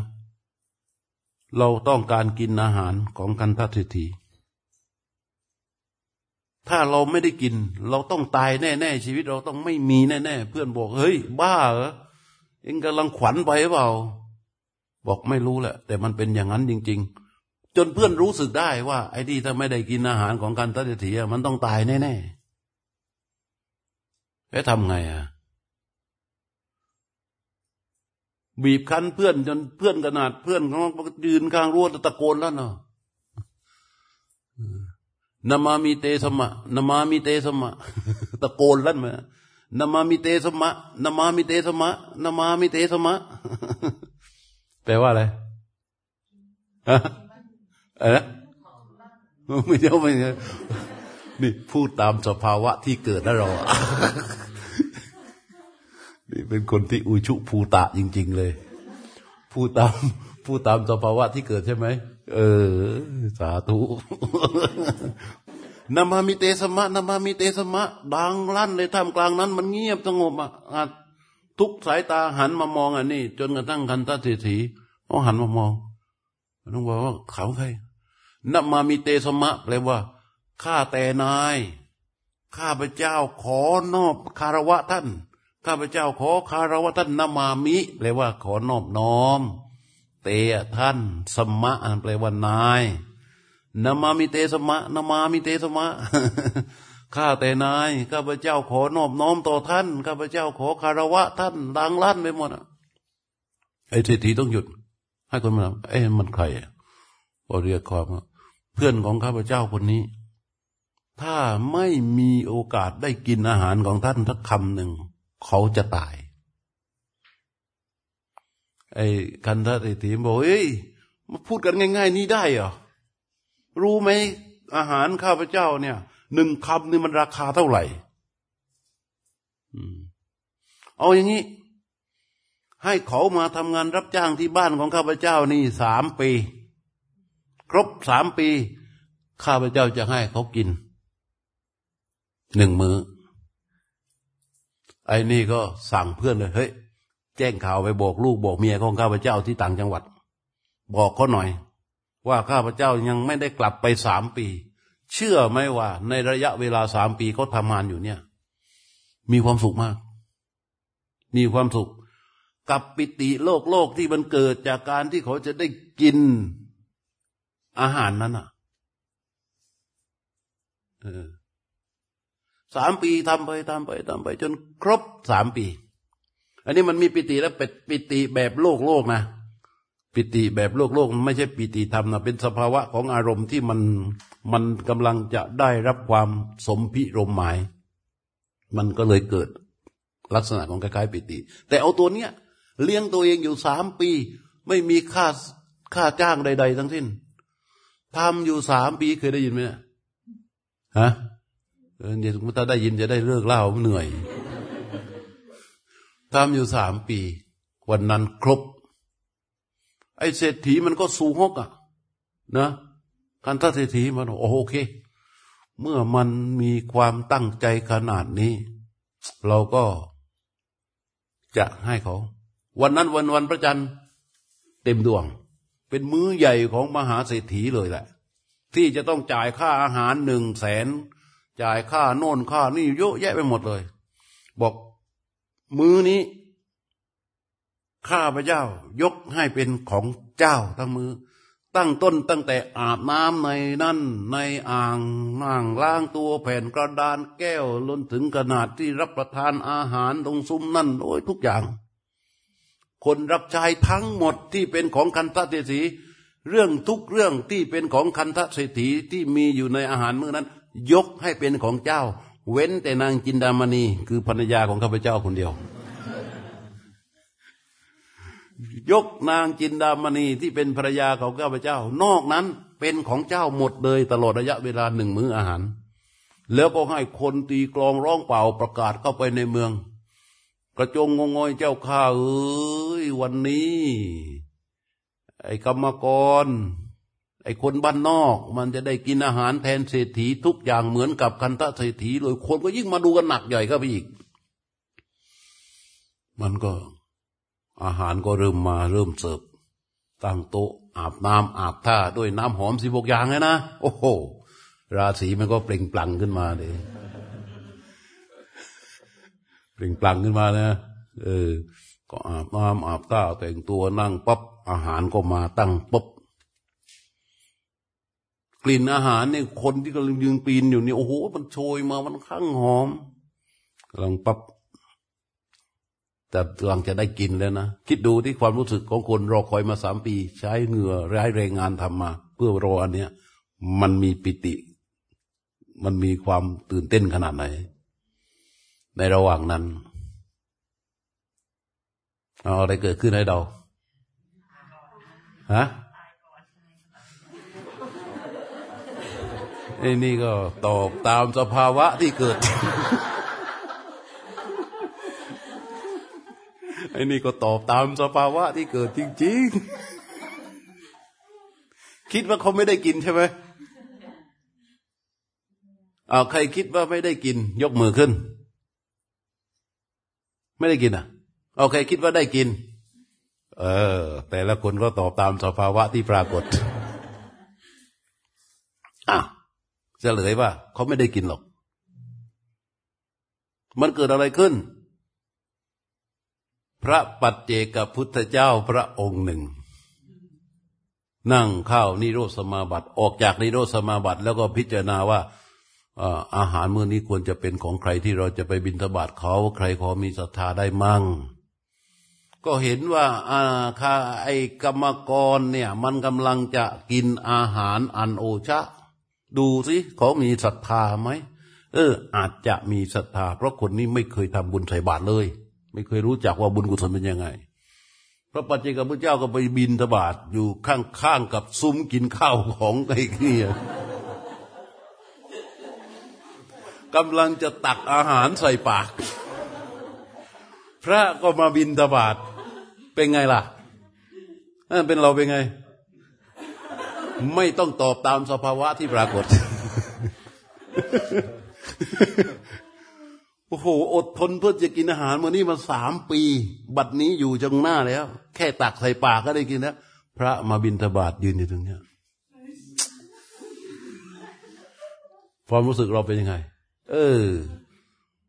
เราต้องการกินอาหารของกันทัศที ถ้าเราไม่ได้กิน เราต้องตายแน่ๆชีวิตเราต้องไม่มีแน่ๆเพื่อนบอกเฮ้ย บ้าเหรอเองกำลังขวัญไปเปล่า บอกไม่รู้แหละ แต่มันเป็นอย่างนั้นจริง ๆ จนเพื่อนรู้สึกได้ว่า ไอ้ที่ถ้าไม่ได้กินอาหารของกันตัดถีมันต้องตายแน่ๆแล้วทำไงอะบีบคั้นเพื่อนจนเพื่อนขนาดเพื่อนของยืนข้างรั้วตะโกนแล้วเนาะ นามามิเตสมะนามามิเตสมะ ตะโกนลั่นมานามามิเตสมะนามามิเตสมะนามามิเตสมะ แปลว่าอะไรอะไรนะไม่เจ้าไม่นี่พูดตามสภาวะที่เกิดแล้วเรานี่เป็นคนที่อุชุภูตะจริง ๆ เลย พูดตามพูดตามสภาวะที่เกิดใช่ไหม เออ สาธุนามามิเตสมะนามามิเตสมะ ดังลั่นเลยท่ามกลางนั้น มันเงียบสงบอะทุกสายตาหันมามองอันนี้ จนกระทั่งคันตาเศรษฐีเขาหันมามองต้องบอกว่าเขาใครนับมามีเตสมะแปลว่าข้าแต่นาย ข้าพเจ้าขอนอบคารวะท่าน ข้าพเจ้าขอคารวะท่านนามามิแปลว่าขอนอบน้อม เตะท่านสมะอันแปลว่านายนามามิเตสมะนามามิเตสมะข้าแต่นายข้าพเจ้าขอนอบน้อมต่อท่านข้าพเจ้าขอคารวะท่านดังลั่นไปหมดไอ้เศรษฐีต้องหยุด ให้คนมาเอ้มันใครพอเรียกความเพื่อนของข้าพเจ้าคนนี้ ถ้าไม่มีโอกาสได้กินอาหารของท่านสักคำหนึ่ง เขาจะตาย ไอ้คันทเศรษฐีบอกเอ้ยมาพูดกันง่าย ๆ นี้ได้เหรอรู้ไหมอาหารข้าพเจ้าเนี่ยหนึ่งคำนี่มันราคาเท่าไหร่เอาอย่างนี้ ให้เขามาทำงานรับจ้างที่บ้านของข้าพเจ้านี่สามปี ครบสามปี ข้าพเจ้าจะให้เขากินหนึ่งมือ้อไอ้นี่ก็สั่งเพื่อนเลย เฮ้ย จ้งข่าวไปบอกลูกบอกเมียของข้าพเจ้าที่ต่างจังหวัด บอกเขาหน่อย ว่าข้าพเจ้ายังไม่ได้กลับไปสามปี เชื่อไหมว่า ในระยะเวลาสามปีเขาทำงานอยู่เนี่ย มีความสุขมาก มีความสุข กับปิติโลกโลกที่มันเกิดจากการที่เขาจะได้กินอาหารนั้นอะสามปีทำไปทำไปทำไป จนครบสามปี อันนี้มันมีปิติแล้วเป็นปิติแบบโลกโลกนะ ปิติแบบโลกโลกไม่ใช่ปิติธรรมนะเป็นสภาวะของอารมณ์ที่มันมันกำลังจะได้รับความสมพิรมหมาย มันก็เลยเกิดลักษณะของคล้ายๆปิติ แต่เอาตัวเนี้ยเลี้ยงตัวเองอยู่สามปี ไม่มีค่าค่าจ้างใด ๆ ทั้งสิ้นทำอยู่สามปีเคยได้ยินไหมฮะเออเดี๋ยวถ้าได้ยินจะได้เลิกเล่าเหนื่อย ทำอยู่สามปี วันนั้นครบ ไอ้เศรษฐีมันก็สูงกอะนะการทัศเศรษฐีมันโอเค เมื่อมันมีความตั้งใจขนาดนี้ เราก็จะให้เขา วันนั้นวันวันพระจันทร์เต็มดวง เป็นมื้อใหญ่ของมหาเศรษฐีเลยแหละ ที่จะต้องจ่ายค่าอาหารหนึ่งแสนจ่ายค่าโน่นค่านี่เยอะแยะไปหมดเลย บอก มื้อนี้ ข้าพระเจ้ายกให้เป็นของเจ้าทั้งมือ ตั้งต้นตั้งแต่อาบน้ำในนั่น ในอ่างนั่งล้างตัวแผ่นกระดานแก้วล้นถึงขนาดที่รับประทานอาหารตรงซุ้มนั่นโอ้ยทุกอย่าง คนรับใช้ทั้งหมดที่เป็นของคันธเศรษฐีเรื่องทุกเรื่องที่เป็นของคันธเศรษฐีที่มีอยู่ในอาหารมื้อนั้น ยกให้เป็นของเจ้า เว้นแต่นางจินดามณี คือภรรยาของข้าพเจ้าคนเดียว ยกนางจินดามณีที่เป็นภรรยาของข้าพเจ้า นอกนั้นเป็นของเจ้าหมดเลยตลอดระยะเวลาหนึ่งมื้ออาหาร แล้วก็ให้คนตีกลองร้องเป่าประกาศเข้าไปในเมือง กระจงงงอยเจ้าข้าเอ้ยวันนี้ ไอ้กรรมกร ไอ้คนบ้านนอกมันจะได้กินอาหารแทนเศรษฐีทุกอย่างเหมือนกับคันธเศรษฐีเลยคนก็ยิ่งมาดูกันหนักใหญ่เข้าไปอีก มันก็อาหารก็เริ่มมาเริ่มเสิร์ฟตั้งโต๊ะอาบน้ำอาบท่าด้วยน้ำหอมสิบกอย่างเลยนะโอ้โห ราศีมันก็เปล่งปลั่งขึ้นมาเลยเปล่งปลั่งขึ้นมานะเออ ก็อาบน้ำอาบท่าแต่งตัวนั่งปั๊บอาหารก็มาตั้งปุ๊บ กลิ่นอาหารเนี่ยคนที่กำลังยืนปีนอยู่นี่โอ้โหมันโชยมามันข้างหอมกำลังปั๊บแต่กำลังจะได้กินแล้วนะ คิดดูที่ความรู้สึกของคนรอคอยมาสามปี ใช้เหงื่อร้ายแรงงานทำมา เพื่อรออันเนี้ยมันมีปิติ มันมีความตื่นเต้นขนาดไหน ในระหว่างนั้นเอาอะไรเกิดขึ้นให้เราฮะ ไอ้นี่ก็ตอบตามสภาวะที่เกิด ไอ้นี่ก็ตอบตามสภาวะที่เกิดจริง ๆ คิดว่าเขาไม่ได้กินใช่ไหมเอาใครคิดว่าไม่ได้กิน ยกมือขึ้น ไม่ได้กินอะ เอาใครคิดว่าได้กิน เออ แต่ละคนก็ตอบตามสภาวะที่ปรากฏ อะ จะเลยว่าเขาไม่ได้กินหรอก มันเกิดอะไรขึ้น พระปัจเจกพุทธเจ้าพระองค์หนึ่ง นั่งเข้านิโรธสมาบัติ ออกจากนิโรธสมาบัติ แล้วก็พิจารณาว่าอาหารมื้อนี้ควรจะเป็นของใครที่เราจะไปบิณฑบาตเขาใครขอมีศรัทธาได้มั่ง ก็เห็นว่าอาคาไอกรรมกรเนี่ย มันกำลังจะกินอาหารอันโอชะ ดูสิเขามีศรัทธาไหมเออ อาจจะมีศรัทธา เพราะคนนี้ไม่เคยทำบุญใส่บาตรเลย ไม่เคยรู้จักว่าบุญกุศลเป็นยังไง พระปัจเจกพุทธเจ้าก็ไปบินทบาทอยู่ข้างๆกับซุ้มกินข้าวของไอ้นี่ยกำลังจะตักอาหารใส่ปาก พระก็มาบินตบาทเป็นไงล่ะเป็นเราเป็นไง ไม่ต้องตอบตามสภาวะที่ปรากฏ โอ้โห อดทนเพื่อจะกินอาหารมานี่มาสามปี บัดนี้อยู่จังหน้าแล้ว แค่ตักใส่ปากก็ได้กินแล้ว พระมาบินทบาทยืนอยู่ตรงนี้ความรู้สึกเราเป็นยังไง เออ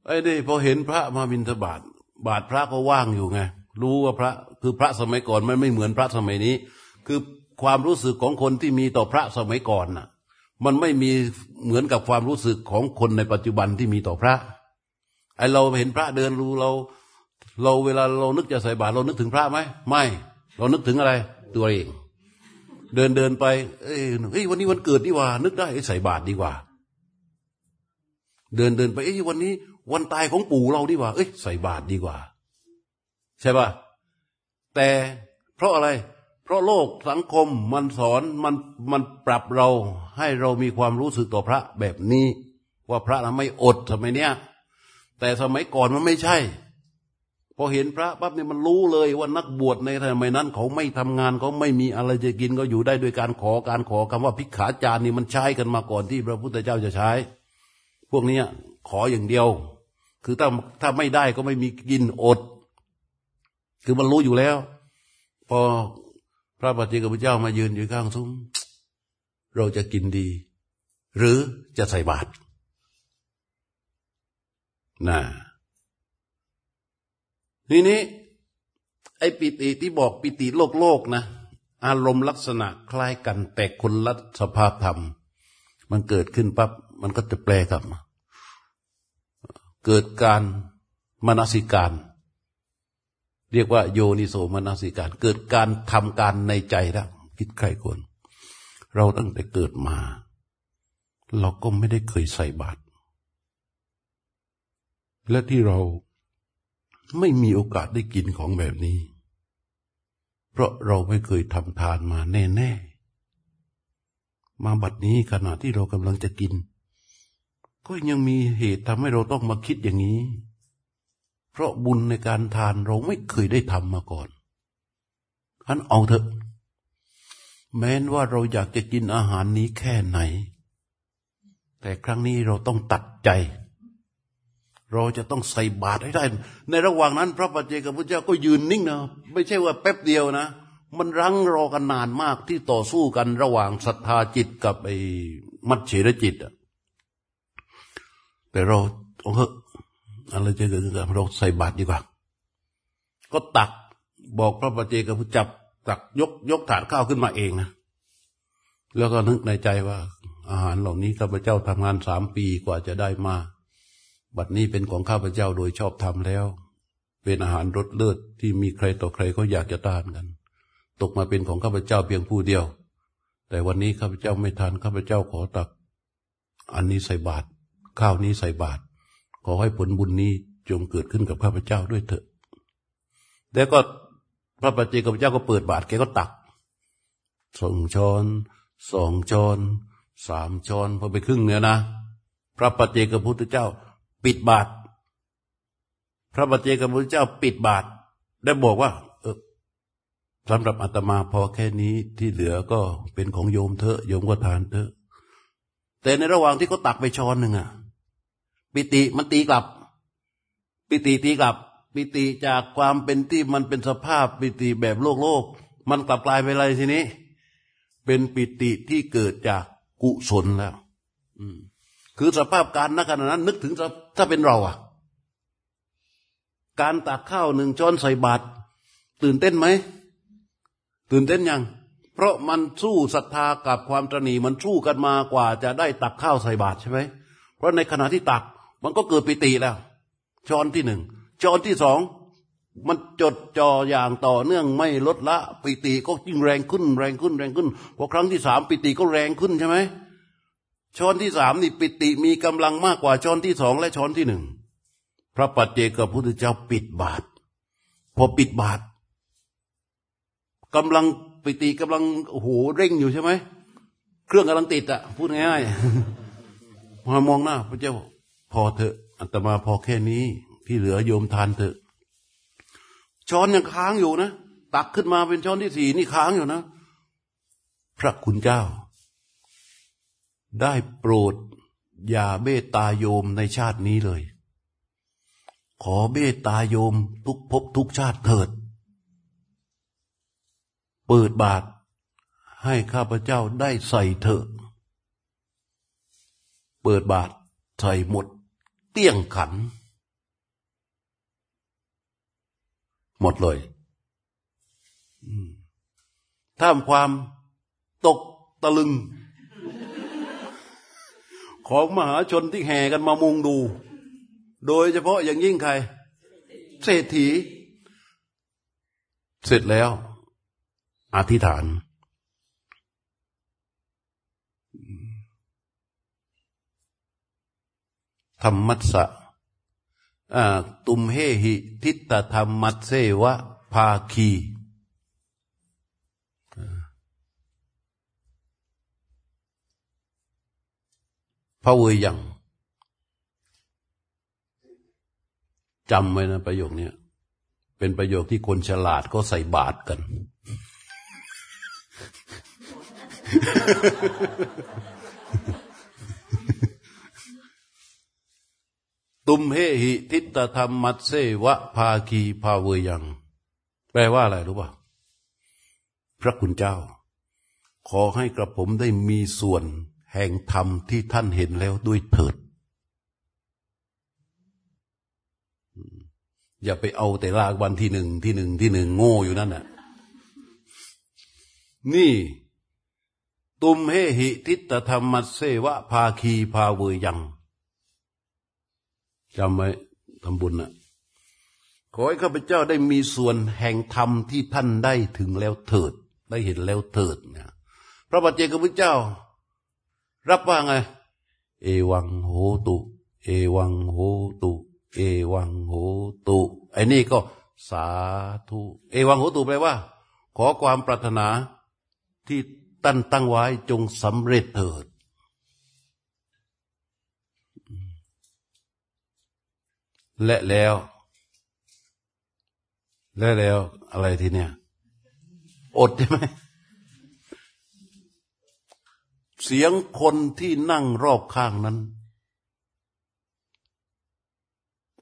ไอ้นี่พอเห็นพระมาบิณฑบาตบาทพระก็ว่างอยู่ไง รู้ว่าพระ คือพระสมัยก่อนมันไม่เหมือนพระสมัยนี้ คือ ความรู้สึกของคนที่มีต่อพระสมัยก่อนน่ะ มันไม่มีเหมือนกับความรู้สึกของคนในปัจจุบันที่มีต่อพระไอเราเห็นพระเดินรูเรา เราเวลาเรานึกจะใส่บาตรเรานึกถึงพระไหมไม่ เรานึกถึงอะไร ตัวเอง เดินเดินไป เอ้ยวันนี้วันเกิดดีกว่า นึกได้ใส่บาตรดีกว่า เดินเดินไปเอ้ยวันนี้ วันตายของปู่เราดีกว่า เอ้ยใส่บาตรดีกว่า ใช่ป่ะแต่เพราะอะไร ราะโลกสังคมมันสอนมันมันปรับเราให้เรามีความรู้สึกต่อพระแบบนี้ ว่าพระนะไม่อดสมัยเนี้ยแต่สมัยก่อนมันไม่ใช่ พอเห็นพระปั๊บเนี่ยมันรู้เลยว่านักบวชในสมัยนั้นเขาไม่ทำงานเขาไม่มีอะไรจะกินก็อยู่ได้โดยการขอการขอคำว่าพิกขาจารนี่มันใช้กันมาก่อนที่พระพุทธเจ้าจะใช้ พวกนี้ขออย่างเดียว คือถ้าถ้าไม่ได้ก็ไม่มีกินอด คือมันรู้อยู่แล้ว พอ พระปฏิกับพระเจ้ามายืนอยู่ข้างซุ้มเราจะกินดี หรือจะใส่บาตรนะทีนี้ ไอ้ปิติที่บอกปิติโลกโลกนะ อารมณ์ลักษณะคล้ายกันแต่คนละสภาพธรรม มันเกิดขึ้นปั๊บมันก็จะแปลกลับมา เกิดการมนสิการ เรียกว่าโยนิโสมนสิการ เกิดการทำการในใจแล้วคิดใครควรเราตั้งแต่เกิดมา เราก็ไม่ได้เคยใส่บาตรและที่เราไม่มีโอกาสได้กินของแบบนี้ เพราะเราไม่เคยทำทานมาแน่ๆ มาบัดนี้ขณะที่เรากำลังจะกิน ก็ยังมีเหตุทำให้เราต้องมาคิดอย่างนี้ เพราะบุญในการทานเราไม่เคยได้ทำมาก่อนอันเอาเถอะ แม้นว่าเราอยากจะกินอาหารนี้แค่ไหน แต่ครั้งนี้เราต้องตัดใจ เราจะต้องใส่บาตรให้ได้ ในระหว่างนั้น พระปัจเจกพุทธเจ้าก็ยืนนิ่งนะ ไม่ใช่ว่าแป๊บเดียวนะ มันรั้งรอกันนานมากที่ต่อสู้กันระหว่างศรัทธาจิตกับไอ้มัจเฉรจิตอะแต่เราโอ้โห อะไรจะเกิดขึ้นกับเราใส่บาตรดีกว่า ก็ตักบอกพระปัจเจกพุทธจับตักยกยกถาดข้าวขึ้นมาเองนะแล้วก็นึกในใจว่า อาหารเหล่านี้ข้าพเจ้าทำงานสามปีกว่าจะได้มา บัดนี้เป็นของข้าพเจ้าโดยชอบทำแล้ว เป็นอาหารรสเลิศที่มีใครต่อใครเขาอยากจะทานกัน ตกมาเป็นของข้าพเจ้าเพียงผู้เดียว แต่วันนี้ข้าพเจ้าไม่ทานข้าพเจ้าขอตัก อันนี้ใส่บาตรข้าวนี้ใส่บาตร ขอให้ผลบุญนี้จงเกิดขึ้นกับข้าพเจ้าด้วยเถอะ แล้วก็พระปฏิเจกพระเจ้าก็เปิดบาตรแกก็ตักสองช้อนสองช้อนสามช้อนพอไปครึ่งเนี่ยนะ พระปฏิเจกพุทธเจ้า ปิดบาตรพระปฏิเจกพุทธเจ้าปิดบาตรได้บอกว่า เออสำหรับอาตมาพอแค่นี้ที่เหลือก็เป็นของโยมเถอะโยมก็ทานเถอะ แต่ในระหว่างที่เขาตักไปช้อนหนึ่งอะ ปิติมันตีกลับ ปิติตีกลับ ปิติจากความเป็นที่มันเป็นสภาพปิติแบบโลกโลก มันกลับกลายเป็นอะไรทีนี้ เป็นปิติที่เกิดจากกุศลแล้วคือสภาพการนักขณะนั้น นึกถึงถ้าเป็นเราอะการตักข้าวหนึ่งช้อนใส่บาตรตื่นเต้นไหม ตื่นเต้นยัง เพราะมันสู้ศรัทธากับความตรณีมันสู้กันมากว่าจะได้ตักข้าวใส่บาตรใช่ไหมเพราะในขณะที่ตัก มันก็เกิดปิติแล้วช้อนที่หนึ่งจอนที่สองมันจดจ่ออย่างต่อเนื่องไม่ลดละ ปิติก็ยิ่งแรงขึ้น แรงขึ้นแรงขึ้นพอครั้งที่สามปิติก็แรงขึ้นใช่ไหมช้อนที่สามนี่ปิติมีกำลังมากกว่าช้อนที่สองและช้อนที่หนึ่งพระปัจเจกพุทธเจ้าปิดบาทพอปิดบาทกำลังปิติกำลังโอ้โหเร่งอยู่ใช่ไหมเครื่องกำลังติดอะพูดง่ายๆมามองหน้าพระเจ้า พอเถอะอัตมาพอแค่นี้ ที่เหลือโยมทานเถอะ ช้อนยังค้างอยู่นะ ตักขึ้นมาเป็นช้อนที่สี่นี่ค้างอยู่นะ พระคุณเจ้า ได้โปรดอย่าเบตตาโยมในชาตินี้เลย ขอเบตตาโยมทุกภพทุกชาติเถิด เปิดบาทให้ข้าพเจ้าได้ใส่เถอะ เปิดบาทใส่หมด เตี้ยงขัน หมดเลยท่ามความตกตะลึง ของมหาชนที่แห่กันมามุงดู โดยเฉพาะอย่างยิ่งใคร เศรษฐี เสร็จแล้ว อธิษฐาน ธรรมัสสะตุมเฮหิทิตตธรรมัสเสวะภาคีพระเวยังจำไว้นะประโยคนี้เป็นประโยคที่คนฉลาดก็ใส่บาตรกัน ตุมเฮหิทิตธรรมมัตเสวะภาคีภาเวยัง แปลว่าอะไรรู้ป่ะพระคุณเจ้า ขอให้กระผมได้มีส่วนแห่งธรรมที่ท่านเห็นแล้วด้วยเถิด อย่าไปเอาแต่ลากวันที่หนึ่งที่หนึ่งที่หนึ่งโง่อยู่นั่นน่ะ นี่ ตุมเฮหิทิตธรรมมัสเสวะภาคีภาเวยัง จำไว้ทำบุญนะขอให้ข้าพเจ้าได้มีส่วนแห่งธรรมที่ท่านได้ถึงแล้วเถิด ได้เห็นแล้วเถิดเนี่ยพระบัจเจกพุทธเจ้า รับว่าไง เอวังโหตุ เอวังโหตุ เอวังโหตุไอ้นี่ก็สาธุเอวังโหตุแปลว่า ขอความปรารถนาที่ตั้นตั้งไว้จงสำเร็จเถิด และแล้ว และแล้วอะไรทีเนี้ยอดใช่ไหมเสียงคนที่นั่งรอบข้างนั้น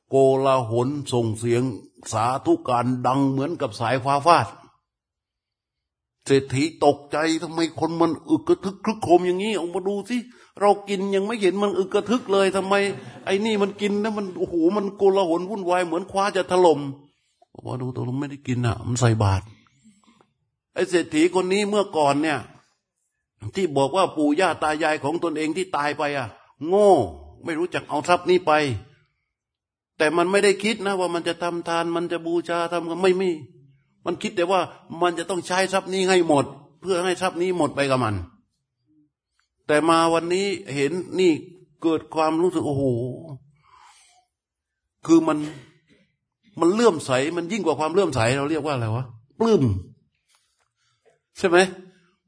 โกลาหลส่งเสียงสาธุการดังเหมือนกับสายฟ้าฟาดเศรษฐีตกใจทำไมคนมันอึกกระทึกครึกโคมอย่างนี้ออกมาดูสิ เรากินยังไม่เห็นมันอึกระทึกเลยทำไม ไอ้นี่มันกินแล้วมันโอ้โหมันโกลาหลวุ่นวายเหมือนคว้าจะถล่มบอกว่าดูตัวลงไม่ได้กินอะ มันใส่บาตรไอ้เศรษฐีคนนี้เมื่อก่อนเนี่ย ที่บอกว่าปู่ย่าตายายของตนเองที่ตายไปอะ โง่ ไม่รู้จักเอาทรัพย์นี้ไป แต่มันไม่ได้คิดนะ ว่ามันจะทำทาน มันจะบูชาทำกันไม่มี มันคิดแต่ว่ามันจะต้องใช้ทรัพย์นี้ให้หมด เพื่อให้ทรัพย์นี้หมดไปกับมัน แต่มาวันนี้เห็นนี่เกิดความรู้สึกโอ้โห คือมันมันเลื่อมใส มันยิ่งกว่าความเลื่อมใสเราเรียกว่าอะไรวะปลื้มใช่ไหม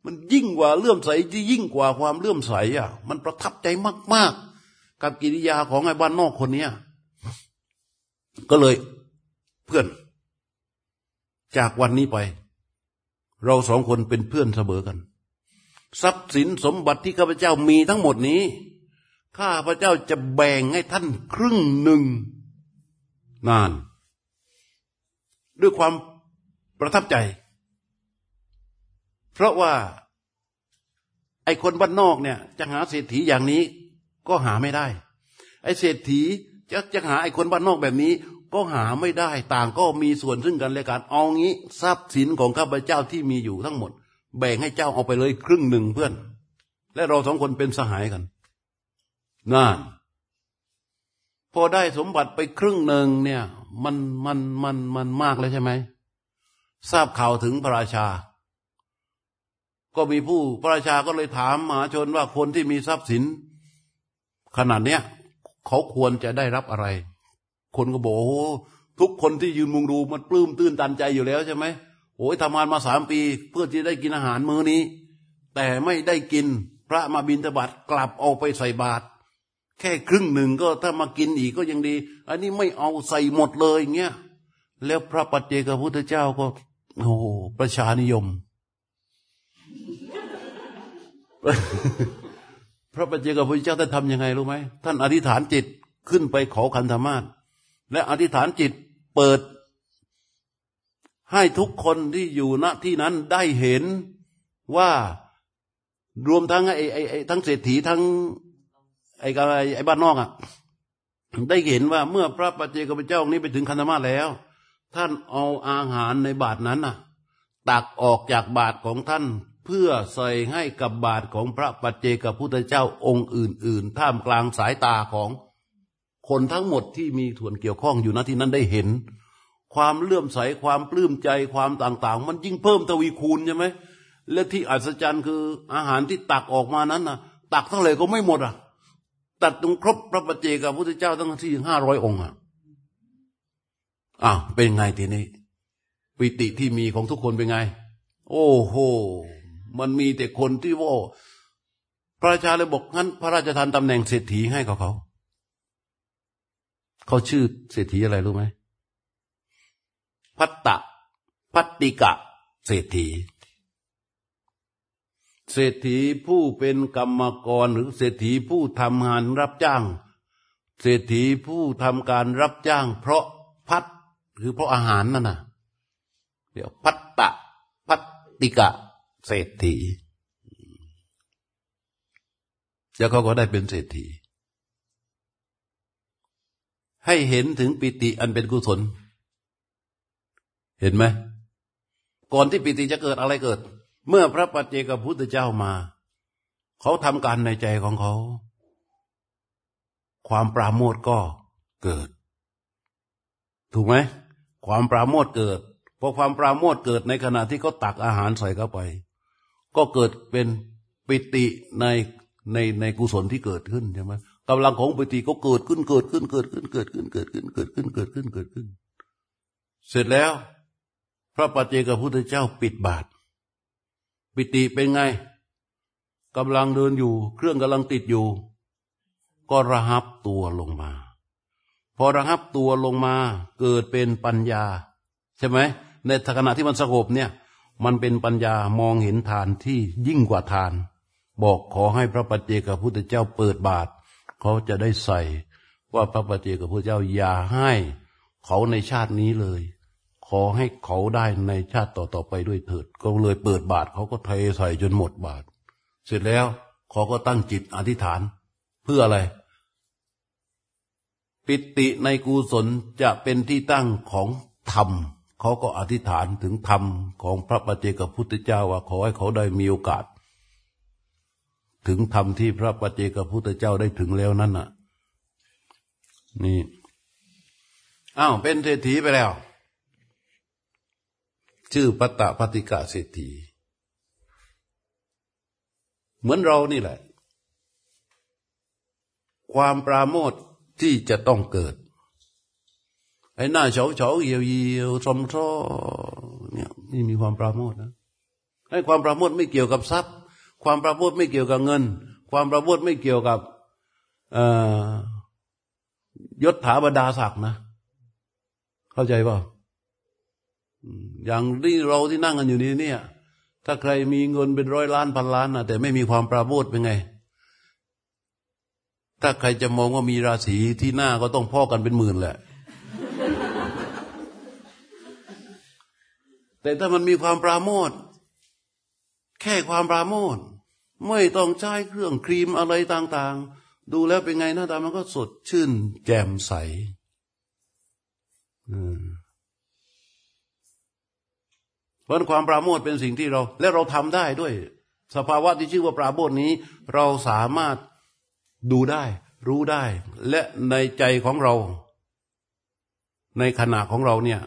มันยิ่งกว่าเลื่อมใสที่ยิ่งกว่าความเลื่อมใสอะ มันประทับใจมาก ๆ กับกิริยาของไอ้บ้านนอกคนเนี้ยก็เลยเพื่อน จากวันนี้ไป เราสองคนเป็นเพื่อนเสมอกัน ทรัพย์สินสมบัติที่ข้าพเจ้ามีทั้งหมดนี้ ข้าพเจ้าจะแบ่งให้ท่านครึ่งหนึ่งนาน ด้วยความประทับใจ เพราะว่า ไอ้คนบ้านนอกเนี่ย จะหาเศรษฐีอย่างนี้ก็หาไม่ได้ ไอ้เศรษฐีจะจะหาไอ้คนบ้านนอกแบบนี้ ก็หาไม่ได้ ต่างก็มีส่วนซึ่งกันและกันเอางี้ ทรัพย์สินของข้าพเจ้าที่มีอยู่ทั้งหมด แบ่งให้เจ้าเอาไปเลยครึ่งหนึ่งเพื่อน และเราสองคนเป็นสหายกันนั่นพอได้สมบัติไปครึ่งหนึ่งเนี่ย มันมันมันมันมากเลยใช่ไหมทราบข่าวถึงพระราชา ก็มีผู้พระราชาก็เลยถามมหาชนว่าคนที่มีทรัพย์สิน ขนาดเนี้ยเขาควรจะได้รับอะไร คนก็บอกโอ้ทุกคนที่ยืนมุงดูมันปลื้มตื้นตันใจอยู่แล้วใช่ไหม อ้ยทำงานมาสามปี เพื่อที่ได้กินอาหารมื้อนี้ แต่ไม่ได้กินพระมาบินทบาทกลับเอาไปใส่บาตรแค่ครึ่งหนึ่งก็ถ้ามากินอีกก็ยังดี อันนี้ไม่เอาใส่หมดเลยเงี้ยแล้วพระปัจเจกพุทธเจ้าก็โอ้ประชานิยม พระปัจเจกพุทธเจ้าท่านทำยังไงรู้ไหมท่านอธิษฐานจิตขึ้นไปขอคันธมาศและอธิษฐานจิตเปิด ให้ทุกคนที่อยู่ณที่นั้นได้เห็นว่ารวมทั้งไอ้ไอ้ไอ้ทั้งเศรษฐีทั้ง ไอ้อะไรไอ้บ้านนอกอะได้เห็นว่าเมื่อพระปัจเจกพุทธเจ้าองค์นี้ไปถึงคันธมาแล้ว ท่านเอาอาหารในบาทนั้นน่ะ ตักออกจากบาทของท่าน เพื่อใส่ให้กับบาทของพระปัจเจกพุทธเจ้าองค์อื่น ๆ ท่ามกลางสายตาของคนทั้งหมดที่มีส่วนเกี่ยวข้องอยู่ณที่นั้นได้เห็น ความเลื่อมใสความปลื้มใจความต่าง ๆ มันยิ่งเพิ่มทวีคูณใช่ไหมและที่อัศจรรย์คืออาหารที่ตักออกมานั้นนะตักเท่าไหร่ก็ไม่หมดอะ ตัดตรงครบพระปัจเจกพุทธเจ้าทั้งที่ห้าร้อยองค์อะอ้าวเป็นไงทีนี้ปิติที่มีของทุกคนเป็นไง โอ้โหมันมีแต่คนที่ว่าพระราชาเลยบอกงั้น พระราชทานตำแหน่งเศรษฐีให้กับเขา เขาชื่อเศรษฐีอะไรรู้ไหม พัตตะ พัตติกะ เศรษฐี เศรษฐีผู้เป็นกรรมกรหรือเศรษฐีผู้ทำงานรับจ้าง เศรษฐีผู้ทำการรับจ้าง เพราะพัดคือเพราะอาหารนั่นน่ะ เดี๋ยวพัตตะ พัตติกะ เศรษฐีแล้วเขาก็ได้เป็นเศรษฐีให้เห็นถึงปิติอันเป็นกุศล เห็นไหมก่อนที่ปิติจะเกิดอะไรเกิด เมื่อพระปัจเจกพุทธเจ้ามา เขาทำการในใจของเขา ความปราโมทก็เกิด ถูกไหมความปราโมทเกิดพอความปราโมทเกิดในขณะที่เขาตักอาหารใส่เข้าไป ก็เกิดเป็นปิติในในในกุศลที่เกิดขึ้นใช่ไหมกำลังของปิติก็เกิดขึ้นเกิดขึ้นเกิดขึ้นเกิดขึ้นเกิดขึ้นเกิดขึ้นเกิดขึ้นเกิดขึ้นเสร็จแล้ว พระปัจเจกพุทธเจ้าปิดบาท ปิติเป็นไงกำลังเดินอยู่ เครื่องกำลังติดอยู่ ก็ระหับตัวลงมา พอระหับตัวลงมาเกิดเป็นปัญญา ใช่ไหม ในขณะที่มันสงบเนี่ย มันเป็นปัญญามองเห็นทานที่ยิ่งกว่าทาน บอกขอให้พระปัจเจกพุทธเจ้าเปิดบาท เขาจะได้ใส่ว่าพระปัจเจกพุทธเจ้าอย่าให้เขาในชาตินี้เลย ขอให้เขาได้ในชาติต่อๆไปด้วยเถิด ก็เลยเปิดบาทเขาก็เทใส่จนหมดบาท เสร็จแล้วเขาก็ตั้งจิตอธิษฐาน เพื่ออะไร ปิติในกุศลจะเป็นที่ตั้งของธรรมเขาก็อธิษฐานถึงธรรมของพระปฏิเจกพุทธเจ้าว่าขอให้เขาได้มีโอกาส ถึงธรรมที่พระปฏิเจกพุทธเจ้าได้ถึงแล้วนั่นน่ะ นี่อ้าวเป็นเศรษฐีไปแล้ว ชื่อปัตตปฏิกาเศรษฐีเหมือนเรานี่แหละ ความปราโมทที่จะต้องเกิด ไอ้หน้าเฉาเฉาเหี่ยวเหี่ยวสมท้อเนี่ยนี่มีความปราโมทนะไอ้ความปราโมทไม่เกี่ยวกับทรัพย์ ความปราโมทไม่เกี่ยวกับเงิน ความปราโมทไม่เกี่ยวกับยศถาบรรดาศักดิ์นะ เข้าใจป่ะ อย่างที่เราที่นั่งกันอยู่นี้เนี่ย ถ้าใครมีเงินเป็นร้อยล้านพันล้านนะแต่ไม่มีความปราโมทเป็นไง ถ้าใครจะมองว่ามีราศีที่หน้าก็ต้องพ่อกันเป็นหมื่นแหละ แต่ถ้ามันมีความปราโมทแค่ความปราโมทไม่ต้องใช้เครื่องครีมอะไรต่างๆ ดูแล้วเป็นไงหน้าตามันก็สดชื่นแจ่มใส เพราะความปราโมทเป็นสิ่งที่เรา และเราทำได้ด้วย สภาวะที่ชื่อว่าปราโมทนี้ เราสามารถดูได้ รู้ได้ และในใจของเรา ในขณะของเราเนี่ย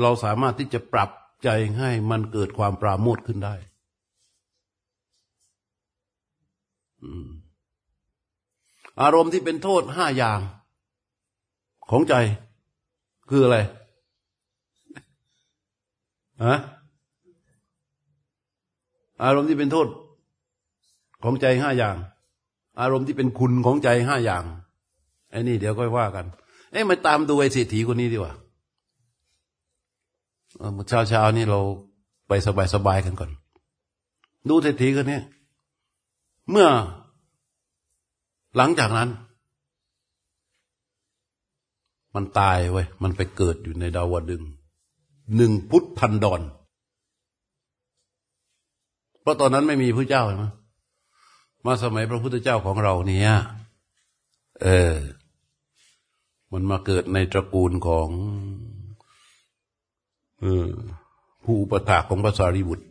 เราสามารถที่จะปรับใจให้มันเกิดความปราโมทขึ้นได้อารมณ์ที่เป็นโทษห้าอย่าง ของใจ คืออะไร ฮะอารมณ์ที่เป็นโทษของใจห้าอย่าง อารมณ์ที่เป็นคุณของใจห้าอย่างไอ้นี่เดี๋ยวค่อยว่ากัน เอ้มาตามดูไอ้เศรษฐีคนนี้ดีกว่าเช้าเช้านี่เราไปสบายสบายกันก่อน ดูเศรษฐีคนนี้เมื่อหลังจากนั้น มันตายเว้ยมันไปเกิดอยู่ในดาวดึง หนึ่งพุทธันดร เพราะตอนนั้นไม่มีพระเจ้าใช่ไหมมาสมัยพระพุทธเจ้าของเราเนี่ยเออ มันมาเกิดในตระกูลของผู้อุปถาของพระสารีบุตร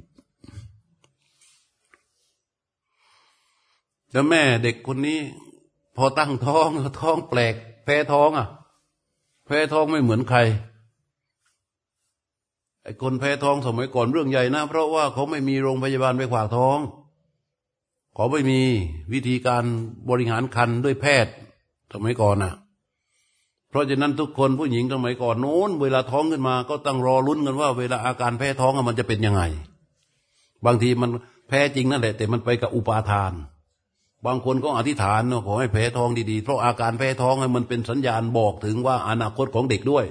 แล้วแม่เด็กคนนี้ พอตั้งท้องท้องแปลก แพ้ท้องอะ แพ้ท้องไม่เหมือนใคร ไอ้คนแพ้ท้องสมัยก่อนเรื่องใหญ่นะ เพราะว่าเขาไม่มีโรงพยาบาลไปขวากท้องเขาไม่มีวิธีการบริหารคันด้วยแพทย์สมัยก่อนน่ะ เพราะฉะนั้นทุกคนผู้หญิงสมัยก่อนโน้น เวลาท้องขึ้นมา ก็ต้องรอลุ้นกันว่า เวลาอาการแพ้ท้องมันจะเป็นยังไง บางทีมันแพ้จริงนั่นแหละ แต่มันไปกับอุปาทาน บางคนก็อธิษฐานขอให้แพ้ท้องดีๆ เพราะอาการแพ้ท้องมันเป็นสัญญาณบอกถึงว่าอนาคตของเด็กด้วย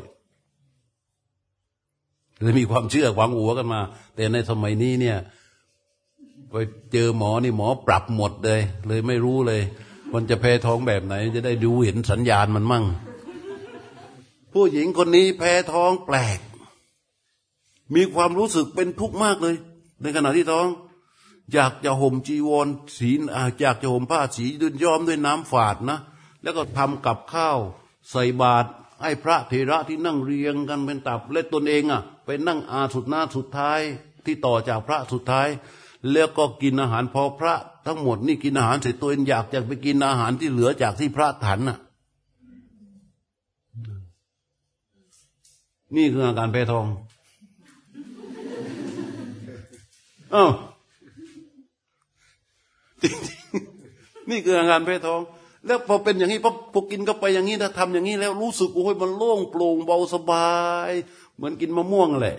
เลยมีความเชื่อหวังหัวกันมา แต่ในสมัยนี้เนี่ยไปเจอหมอนี่หมอปรับหมดเลย เลยไม่รู้เลย มันจะแพ้ท้องแบบไหน จะได้ดูเห็นสัญญาณมันมั่ง ผู้หญิงคนนี้แพ้ท้องแปลก มีความรู้สึกเป็นทุกข์มากเลย ในขณะที่ท้อง อยากจะห่มจีวรสีอยากจะห่มผ้าสีดุนย้อมด้วยน้ำฝาดนะ แล้วก็ทำกับข้าว ใส่บาตร ให้พระเทระที่นั่งเรียงกันเป็นตับและตนเองอะไปนั่งอาสุดหน้าสุดท้ายที่ต่อจากพระสุดท้าย แล้วก็กินอาหารพอพระทั้งหมดนี่กินอาหารเสร็จตัวเองอยากจะไปกินอาหารที่เหลือจากที่พระถันน่ะ นี่คืออาการแพ้ทองอ้าวนี่คืออาการแพ้ทอง แล้วพอเป็นอย่างนี้พอพอกินก็ไปอย่างนี้ถ้าทำอย่างนี้แล้วรู้สึกโอ้ยมันโล่งโปร่งเบาสบาย เหมือนกินมะม่วงแหละ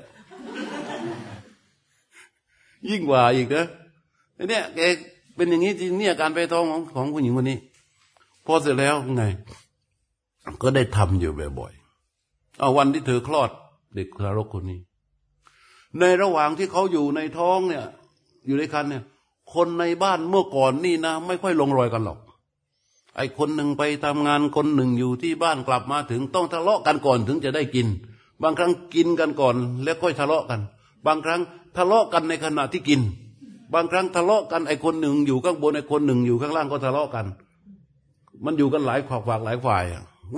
ยิ่งกว่าอีกนะเนี่ยแกเป็นอย่างนี้จริงเนี่ยการไปท้องของของผู้หญิงคนนี้พอเสร็จแล้วไง ก็ได้ทำอยู่บ่อยๆเอาวันที่เธอคลอดเด็กทารกคนนี้ ในระหว่างที่เขาอยู่ในท้องเนี่ย อยู่ในคันเนี่ย คนในบ้านเมื่อก่อนนี่นะไม่ค่อยลงรอยกันหรอก ไอ้คนหนึ่งไปทำงานคนหนึ่งอยู่ที่บ้านกลับมาถึงต้องทะเลาะกันก่อนถึงจะได้กิน บางครั้งกินกันก่อนแล้วค่อยทะเลาะกัน บางครั้งทะเลาะกันในขณะที่กิน บางครั้งทะเลาะกันไอ้คนหนึ่งอยู่ข้างบนไอ้คนหนึ่งอยู่ข้างล่างก็ทะเลาะกัน มันอยู่กันหลายขวากหลายฝ่าย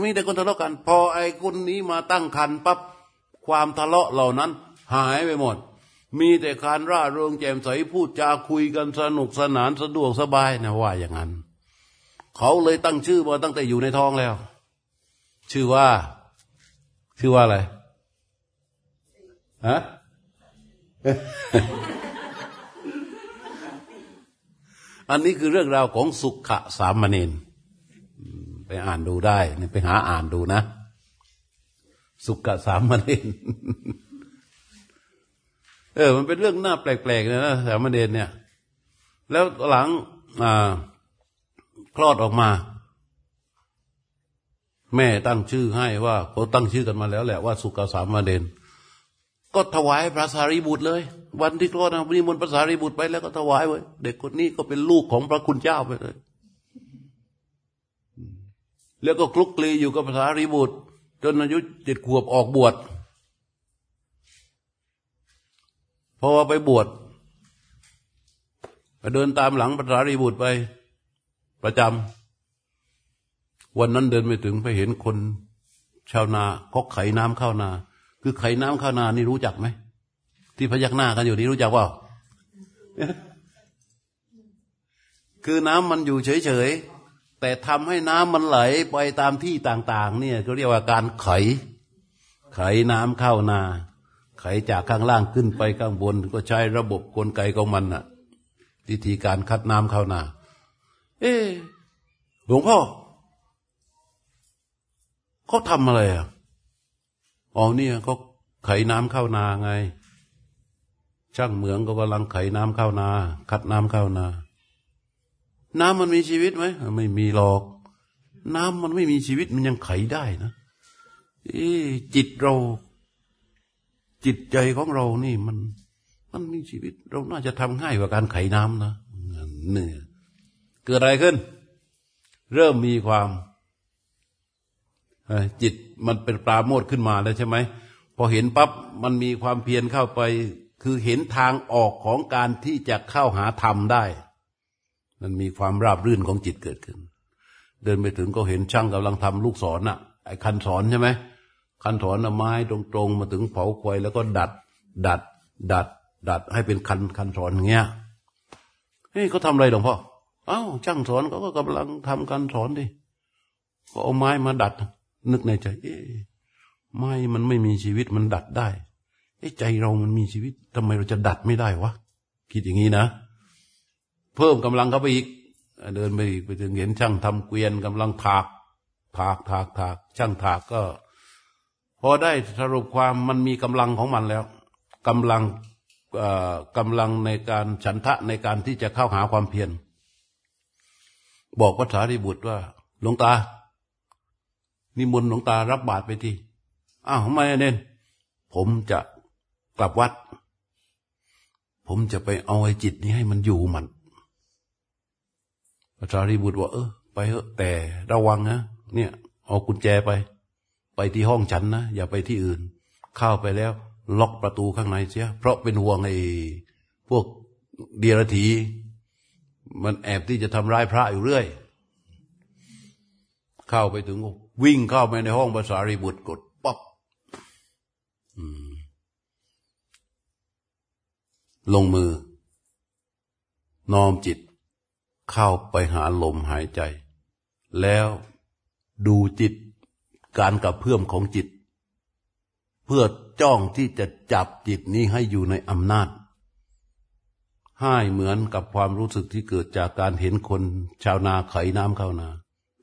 มีแต่คนทะเลาะกัน พอไอ้คนนี้มาตั้งคันปั๊บความทะเลาะเหล่านั้น หายไปหมด มีแต่การร่าเริงแจ่มใสพูดจาคุยกันสนุกสนานสะดวกสบายนะว่าอย่างนั้น เขาเลยตั้งชื่อมาตั้งแต่อยู่ในท้องแล้ว ชื่อว่า ชื่อว่าอะไรฮะอันนี้คือเรื่องราวของสุขะสามเณรไปอ่านดูได้ไปหาอ่านดูนะ สุขะสามเณรเออ มันเป็นเรื่องน่าแปลกๆนะสามเณรเนี่ย แล้วหลัง อ่า คลอดออกมา แม่ตั้งชื่อให้ว่าเขาตั้งชื่อกันมาแล้วแหละว่าสุกสามมาเดนก็ถวายพระสารีบุตรเลย วันที่คลอดนะนิมนต์พระสารีบุตรไปแล้วก็ถวายไว้เด็กคนนี้ก็เป็นลูกของพระคุณเจ้าไปเลย แล้วก็คลุกคลีอยู่กับพระสารีบุตร จนอายุเจ็ดขวบออกบวชพอไปบวชเดินตามหลังพระสารีบุตรไป ประจำวันนั้นเดินไปถึงไปเห็นคนชาวนาเขาไขน้ำเข้านา คือไขน้ำเข้านานี่รู้จักไหม ที่พยักหน้ากันอยู่นี่รู้จักว่าคือน้ำมันอยู่เฉยๆ แต่ทำให้น้ำมันไหลไปตามที่ต่าง ๆ เนี่ยเขาเรียกว่าการไข ไขน้ำเข้านา ไขจากข้างล่างขึ้นไปข้างบน ก็ใช้ระบบกลไกของมันน่ะวิธีการคัดน้ำเข้านา เออหลวงพ่อเขาทำอะไรอะอ๋อเนี่ยเขาไขน้ำเข้านาไง ช่างเหมืองก็กำลังไขน้ำเข้านา คัดน้ำเข้านา น้ำมันมีชีวิตไหมไม่มีหรอก น้ำมันไม่มีชีวิตมันยังไขได้นะเอจิตเรา จิตใจของเรานี่มัน มันมีชีวิต เราน่าจะทำง่ายกว่าการไขน้ำนะเนี่ย เกิดอะไรขึ้น เริ่มมีความจิตมันเป็นปราโมทขึ้นมาแล้วใช่ไหมพอเห็นปั๊บมันมีความเพียรเข้าไป คือเห็นทางออกของการที่จะเข้าหาธรรมได้ มันมีความราบรื่นของจิตเกิดขึ้น เดินไปถึงก็เห็นช่างกำลังทำลูกศรน่ะไอ้คันสอนใช่ไหมคันสอนไม้ตรงๆมาถึงเผาควายแล้วก็ดัด ดัด ดัด ดัดให้เป็นคันคันสอนอย่างเงี้ยเฮ้ยเขาทำอะไรหลวงพ่อ อ้าวช่างสอนเขาก็กำลังทำการสอนดิก็เอาไม้มาดัด นึกในใจ เอ๊ะไม้มันไม่มีชีวิตมันดัดได้ไอ้ใจเรามันมีชีวิตทำไมเราจะดัดไม่ได้วะคิดอย่างนี้นะ เพิ่มกำลังเข้าไปอีก เดินไปอีกไปถึงเห็นช่างทำเกวียนกำลังถากถากถากถากช่างถากก็ พอได้สรุปความมันมีกำลังของมันแล้วกำลังกำลังในการฉันทะในการที่จะเข้าหาความเพียร บอกพระสารีบุตรว่าหลวงตา นิมนต์หลวงตารับบาตรไปทีอ้าวทำไมเน้นผมจะกลับวัด ผมจะไปเอาไอ้จิตนี้ให้มันอยู่มันพระสารีบุตรว่า เออไปเถอะแต่ระวังนะเนี่ย เอากุญแจไป ไปที่ห้องฉันนะอย่าไปที่อื่น เข้าไปแล้ว ล็อกประตูข้างในเสียเพราะเป็นห่วงไอ้พวกเดียรถี มันแอบที่จะทำร้ายพระอยู่เรื่อย เข้าไปถึงวิ่งเข้าไปในห้องภาษารีบุตรกดป๊อบลงมือ น้อมจิต เข้าไปหาลมหายใจ แล้วดูจิตการกับเพื่อมของจิต เพื่อจ้องที่จะจับจิตนี้ให้อยู่ในอำนาจ ให้เหมือนกับความรู้สึกที่เกิดจากการเห็นคนชาวนาไขน้ำเข้านา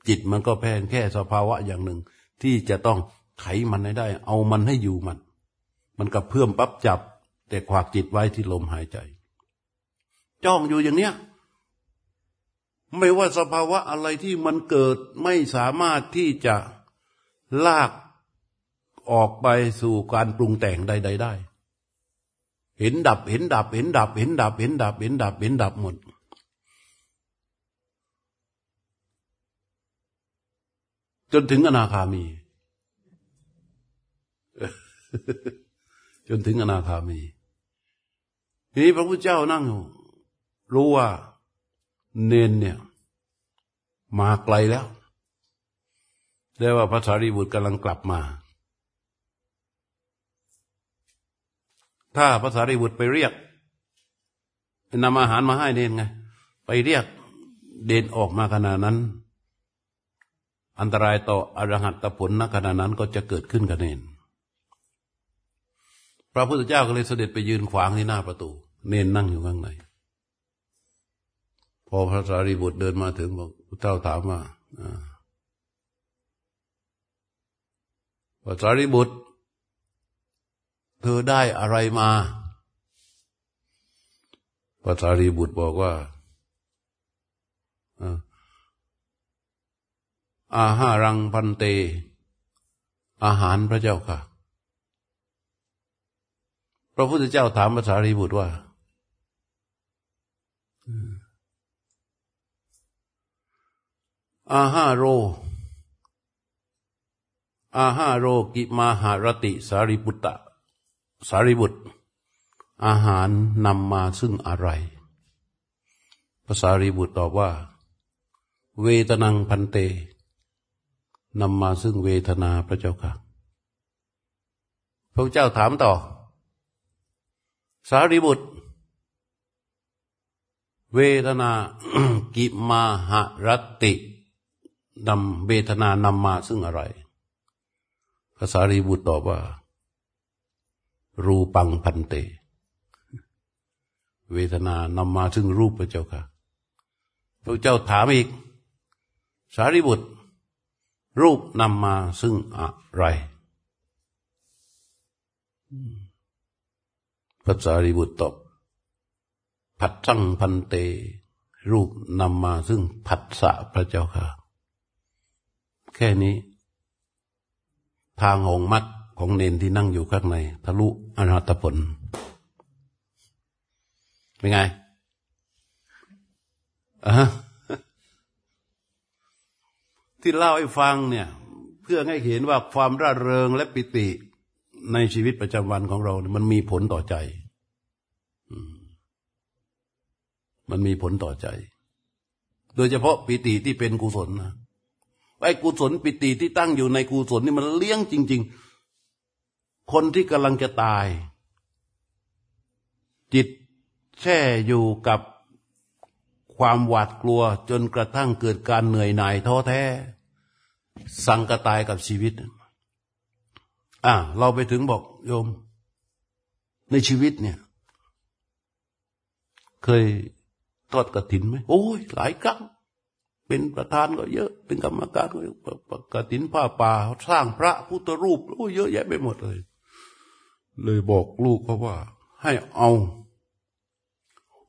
จิตมันก็แพงแค่สภาวะอย่างหนึ่ง ที่จะต้องไขมันให้ได้ เอามันให้อยู่มัน มันกับเพื่อมปั๊บจับ แต่ขวากจิตไว้ที่ลมหายใจ จ้องอยู่อย่างเนี้ยไม่ว่าสภาวะอะไรที่มันเกิดไม่สามารถที่จะลากออกไปสู่การปรุงแต่งใด ๆ ได้ เห็นดับ เห็นดับ เห็นดับ เห็นดับ เห็นดับ เห็นดับ เห็นดับหมด จนถึงอนาคามี จนถึงอนาคามีทีนี้พระพุทธเจ้านั่งรู้ว่า เนนเนี่ย มาไกลแล้ว ได้ว่าพระสารีบุตรกำลังกลับมา ถ้าภาษาริบุตรไปเรียกนำอาหารมาให้เดนไง ไปเรียกเดนออกมาขนาดนั้น อันตรายต่ออรหัตผลณขณะนั้นก็จะเกิดขึ้นกับเนนพระพุทธเจ้าก็เลยเสด็จไปยืนขวางที่หน้าประตู เนนนั่งอยู่ข้างใน พอพระสารีบุตรเดินมาถึงบอกพระเจ้าถามว่าพระสารีบุตร เธอได้อะไรมาพระสารีบุตรบอกว่าอาหารังพันเต อาหารพระเจ้าค่ะ พระพุทธเจ้าถามพระสารีบุตรว่า อาหาโร อาหาโรกิมาหารติสารีบุตตะ สารีบุตร อาหารนำมาซึ่งอะไรภาษารีบุตรตอบว่า เวทนังพันเตนำมาซึ่งเวทนาพระเจ้าค่ะ พระเจ้าถามต่อ สารีบุตร เวทนากิมาหรตินำเวทนานำมาซึ่งอะไรภาษารีบุตรตอบว่า รูปังพันเต เวทนานำมาซึ่งรูปพระเจ้าค่ะ พระเจ้าถามอีก สารีบุตร รูปนำมาซึ่งอะไรพระสารีบุตรตอบผัดสั่งพันเต รูปนำมาซึ่งผัสสะพระเจ้าค่ะ แค่นี้ ทางองมัด ของเนนที่นั่งอยู่ข้างในทะลุอนาตผล เป็นไงอะที่เล่าให้ฟังเนี่ย เพื่อให้เห็นว่าความร่าเริงและปิติในชีวิตประจำวันของเราเนี่ยมันมีผลต่อใจ มันมีผลต่อใจ โดยเฉพาะปิติที่เป็นกุศลนะไอ้กุศลปิติที่ตั้งอยู่ในกุศลนี่มันเลี้ยงจริง ๆ คนที่กำลังจะตาย จิตแช่อยู่กับความหวาดกลัวจนกระทั่งเกิดการเหนื่อยหน่ายท้อแท้ สังกตายกับชีวิต อ่าเราไปถึงบอกโยม ในชีวิตเนี่ย เคยทอดกระถินไหมโอ้ย หลายครั้ง เป็นประธานก็เยอะ เป็นกรรมการก็เยอะกระถินผ้าป่าสร้างพระพุทธรูปโอ้เยอะแยะไปหมดเลย เลยบอกลูกเขาว่า ให้เอา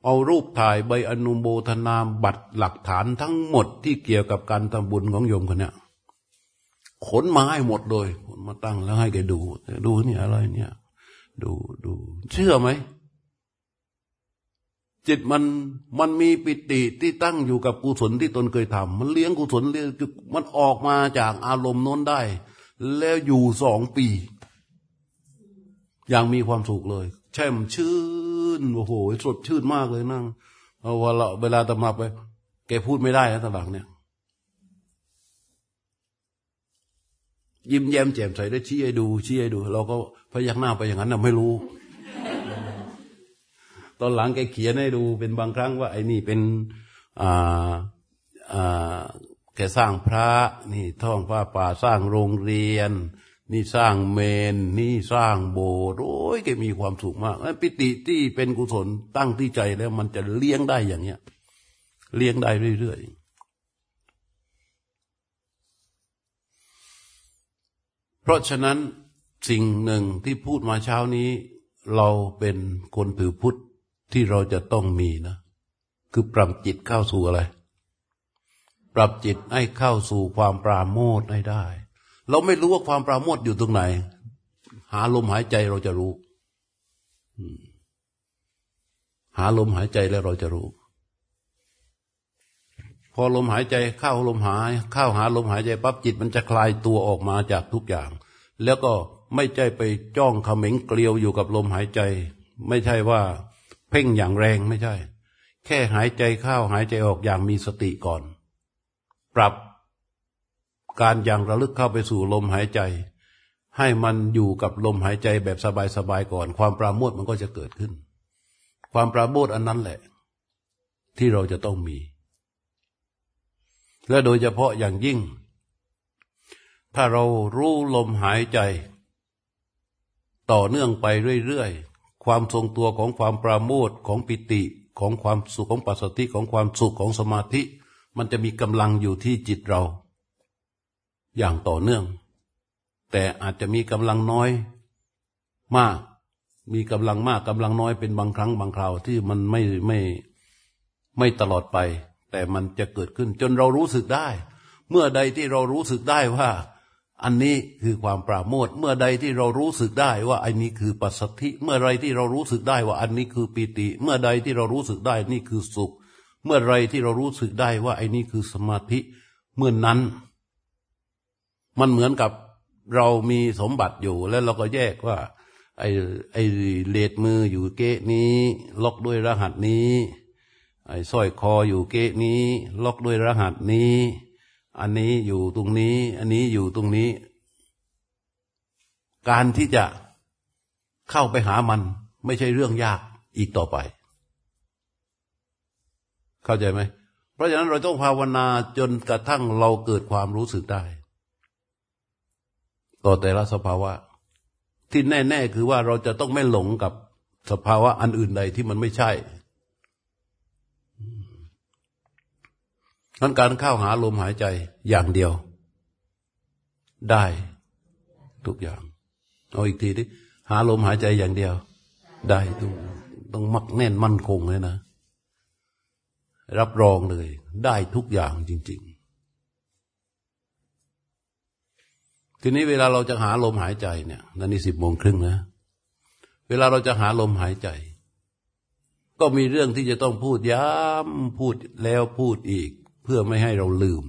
เอารูปถ่ายใบอนุโมทนาบัตรหลักฐานทั้งหมดที่เกี่ยวกับการทำบุญของโยมคนนี้ขนมาให้หมดเลยขนมาตั้งแล้วให้แกดูดูนี่อะไรเนี่ย ดูดู เชื่อไหมจิตมันมันมีปิติที่ตั้งอยู่กับกุศลที่ตนเคยทำมันเลี้ยงกุศลเลี้ยงมันออกมาจากอารมณ์น้นได้ แล้วอยู่สองปี อย่างมีความสุขเลย แช่มชื่นโอ้โหสดชื่นมากเลยนั่งเอาเวลาเวลาตมาไป แกพูดไม่ได้นะตหลังเนี่ย ยิ้มแย้มแจ่มใสได้ชี้ให้ดูชี้ให้ดู เราก็พยักหน้าไปอย่างนั้นนะไม่รู้ ตอนหลังแกเขียนให้ดูเป็นบางครั้งว่า ไอ้นี่เป็นอ่าอ่าแกสร้างพระ นี่ท่องพระป่าสร้างโรงเรียน นี่สร้างเมน นี่สร้างโบสถ์โอ้ยแกมีความสุขมากปิติที่เป็นกุศลตั้งที่ใจแล้วมันจะเลี้ยงได้อย่างเนี้ย เลี้ยงได้เรื่อยๆ เพราะฉะนั้นสิ่งหนึ่งที่พูดมาเช้านี้ เราเป็นคนถือพุทธที่เราจะต้องมีนะ คือปรับจิตเข้าสู่อะไร ปรับจิตให้เข้าสู่ความปราโมทให้ได้ เราไม่รู้ว่าความปราโมทอยู่ตรงไหน หาลมหายใจเราจะรู้ หาลมหายใจแล้วเราจะรู้ พอลมหายใจเข้าลมหาย เข้าหาลมหายใจปั๊บจิตมันจะคลายตัวออกมาจากทุกอย่าง แล้วก็ไม่ใช่ไปจ้องเขม็งเกลียวอยู่กับลมหายใจ ไม่ใช่ว่า เพ่งอย่างแรงไม่ใช่ แค่หายใจเข้าหายใจออกอย่างมีสติก่อน ปรับ การยังระลึกเข้าไปสู่ลมหายใจ ให้มันอยู่กับลมหายใจแบบสบายๆก่อน ความปราโมทมันก็จะเกิดขึ้น ความปราโมทอันนั้นแหละ ที่เราจะต้องมี และโดยเฉพาะอย่างยิ่ง ถ้าเรารู้ลมหายใจ ต่อเนื่องไปเรื่อยๆ ความทรงตัวของความปราโมทของปิติของความสุขของปัสสติของความสุขของสมาธิ มันจะมีกำลังอยู่ที่จิตเรา อย่างต่อเนื่อง แต่อาจจะมีกำลังน้อยมาก มีกำลังมากกำลังน้อยเป็นบางครั้งบางคราวที่มันไม่ไม่ไม่ตลอดไป แต่มันจะเกิดขึ้นจนเรารู้สึกได้ เมื่อใดที่เรารู้สึกได้ว่า อันนี้คือความปราโมทเมื่อใดที่เรารู้สึกได้ว่าอันนี้คือปัสสธิ เมื่อไรที่เรารู้สึกได้ว่าอันนี้คือปีติ เมื่อใดที่เรารู้สึกได้นี่คือสุข เมื่อไรที่เรารู้สึกได้ว่าไอ้นี้คือสมาธิ เมื่อนนั้น มันเหมือนกับเรามีสมบัติอยู่แล้วเราก็แยกว่า ไอ้ไอ้เลดมืออยู่เกะนี้ ล็อกด้วยรหัสนี้ ไอ้สร้อยคออยู่เกะนี้ ล็อกด้วยรหัสนี้ อันนี้อยู่ตรงนี้ อันนี้อยู่ตรงนี้ การที่จะเข้าไปหามัน ไม่ใช่เรื่องยากอีกต่อไป เข้าใจไหม เพราะฉะนั้นเราต้องภาวนาจนกระทั่งเราเกิดความรู้สึกได้ ต่อแต่ละสภาวะ ที่แน่ ๆ คือว่าเราจะต้องไม่หลงกับสภาวะอันอื่นใดที่มันไม่ใช่นั้นการเข้าหาลมหายใจอย่างเดียว ได้ ทุกอย่าง เอาอีกทีดิหาลมหายใจอย่างเดียว ได้ทุกต้องมักแน่นมั่นคงเลยนะ รับรองเลย ได้ทุกอย่างจริง ๆ ทีนี้เวลาเราจะหาลมหายใจเนี่ยนั่นนี่สิบโมงครึ่งนะ เวลาเราจะหาลมหายใจ ก็มีเรื่องที่จะต้องพูดย้ำพูดแล้วพูดอีก เพื่อไม่ให้เราลืม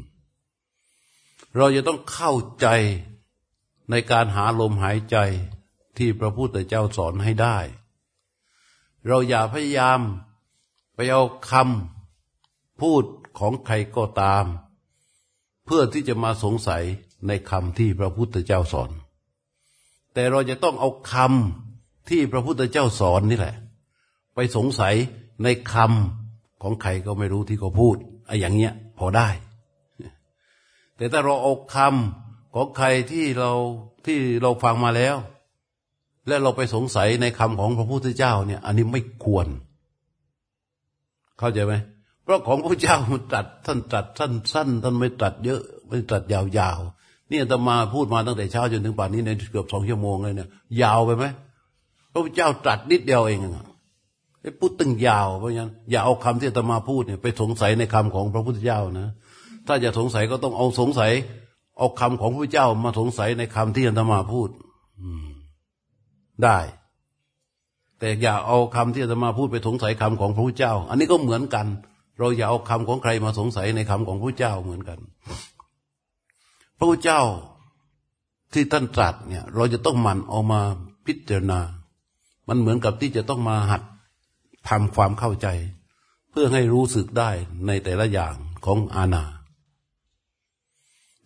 เราจะต้องเข้าใจในการหาลมหายใจที่พระพุทธเจ้าสอนให้ได้ เราอย่าพยายามไปเอาคำพูดของใครก็ตาม เพื่อที่จะมาสงสัย ในคำที่พระพุทธเจ้าสอน แต่เราจะต้องเอาคำที่พระพุทธเจ้าสอนนี่แหละ ไปสงสัยในคำของใครก็ไม่รู้ที่เขาพูดไอ้อย่างเงี้ยพอได้ แต่ถ้าเราเอาคำของใครที่เราที่เราฟังมาแล้ว และเราไปสงสัยในคำของพระพุทธเจ้าเนี่ย อันนี้ไม่ควร เข้าใจไหมเพราะของพระเจ้ามันตัดท่านตัดสั้นสั้นท่านไม่ตัดเยอะ ไม่ตัดยาวๆ นี่จะมาพูดมาตั้งแต่เช้าจนถึงป่านนี้ในเกือบสองชั่วโมงเลยเนี่ยยาวไปไหมพระพุทธเจ้าตรัสนิดเดียวเองอะไอ้พูดตึงยาวเพราะงั้นอย่าเอาคำที่จะมาพูดเนี่ยไปสงสัยในคำของพระพุทธเจ้านะถ้าจะสงสัยก็ต้องเอาสงสัย เอาคำของพระพุทธเจ้ามาสงสัยในคำที่จะมาพูดได้ แต่อย่าเอาคำที่จะมาพูดไปสงสัยคำของพระพุทธเจ้า อันนี้ก็เหมือนกัน เราอย่าเอาคำของใครมาสงสัยในคำของพระพุทธเจ้าเหมือนกัน พระเจ้าที่ท่านตรัสเนี่ย เราจะต้องมันเอามาพิจารณา มันเหมือนกับที่จะต้องมาหัดทำความเข้าใจ เพื่อให้รู้สึกได้ในแต่ละอย่างของอาณา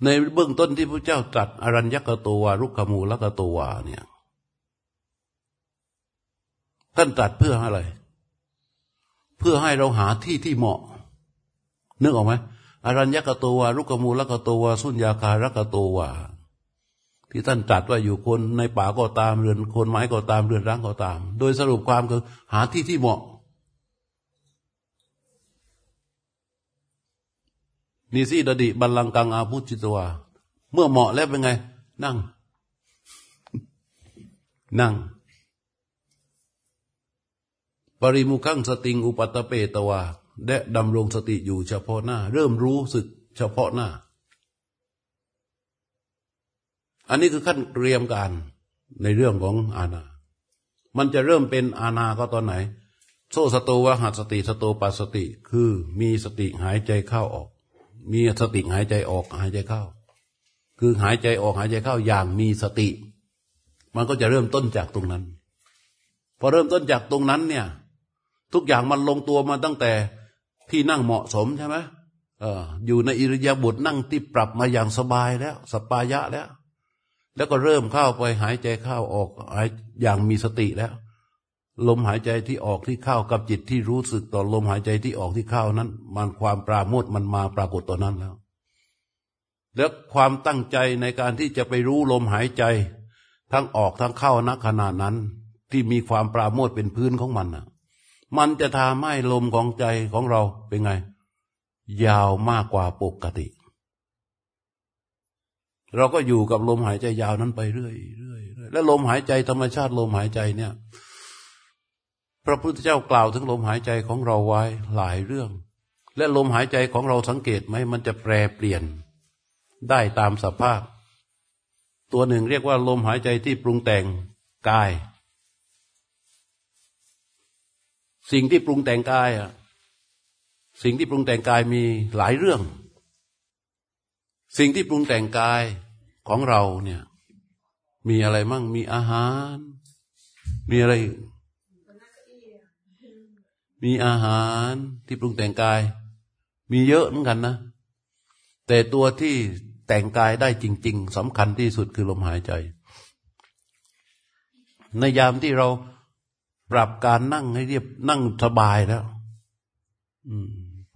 ในเบื้องต้นที่พระเจ้าตรัสอรัญญกตัวรุกขมูลกตัวเนี่ยท่านตรัสเพื่ออะไร เพื่อให้เราหาที่ที่เหมาะนึกออกไหม อรัญญกตัวรุกมูลกตัวสุญญาคารกตัวที่ท่านตรัสว่าอยู่คนในป่าก็ตามเรือนคนไม้ก็ตามเรือนร้างก็ตาม โดยสรุปความคือหาที่ที่เหมาะนิสีดดิบัลลังกังอาพุจิตวาเมื่อเหมาะแล้วเป็นไง นั่ง นั่ง ปริมุขังสติงอุปัตเปตวา และดำรงสติอยู่เฉพาะหน้า เริ่มรู้สึกเฉพาะหน้า อันนี้คือขั้นเตรียมการในเรื่องของอาณามันจะเริ่มเป็นอาณาก็ตอนไหน โซสโตวหัสติสโตปัสสติ คือมีสติหายใจเข้าออก มีสติหายใจออกหายใจเข้า คือหายใจออกหายใจเข้าอย่างมีสติ มันก็จะเริ่มต้นจากตรงนั้น พอเริ่มต้นจากตรงนั้นเนี่ย ทุกอย่างมันลงตัวมาตั้งแต่ ที่นั่งเหมาะสมใช่ไหมเอออยู่ในอิริยาบถนั่งที่ปรับมาอย่างสบายแล้ว สปายะแล้ว แล้วก็เริ่มเข้าไปหายใจเข้าออกหายอย่างมีสติแล้ว ลมหายใจที่ออกที่เข้ากับจิตที่รู้สึกต่อลมหายใจที่ออกที่เข้านั้น มันความปราโมทมันมาปรากฏต่อนนั้นแล้ว แล้วความตั้งใจในการที่จะไปรู้ลมหายใจ ทั้งออกทั้งเข้าณขณะนั้น ที่มีความปราโมทเป็นพื้นของมันน่ะ มันจะทำให้ลมของใจของเราเป็นไง ยาวมากกว่าปกติ เราก็อยู่กับลมหายใจยาวนั้นไปเรื่อยเรื่อยแล้วลมหายใจธรรมชาติลมหายใจเนี่ย พระพุทธเจ้ากล่าวถึงลมหายใจของเราไว้หลายเรื่อง และลมหายใจของเราสังเกตไหมมันจะแปรเปลี่ยนได้ตามสภาพ ตัวหนึ่งเรียกว่าลมหายใจที่ปรุงแต่งกาย สิ่งที่ปรุงแต่งกายอะสิ่งที่ปรุงแต่งกายมีหลายเรื่อง สิ่งที่ปรุงแต่งกายของเราเนี่ย มีอะไรมั่งมีอาหาร มีอะไร มีอาหารที่ปรุงแต่งกาย มีเยอะเหมือนกันนะ แต่ตัวที่แต่งกายได้จริง ๆสำคัญที่สุดคือลมหายใจ ในยามที่เรา ปรับการนั่งให้เรียบนั่งสบายแล้ว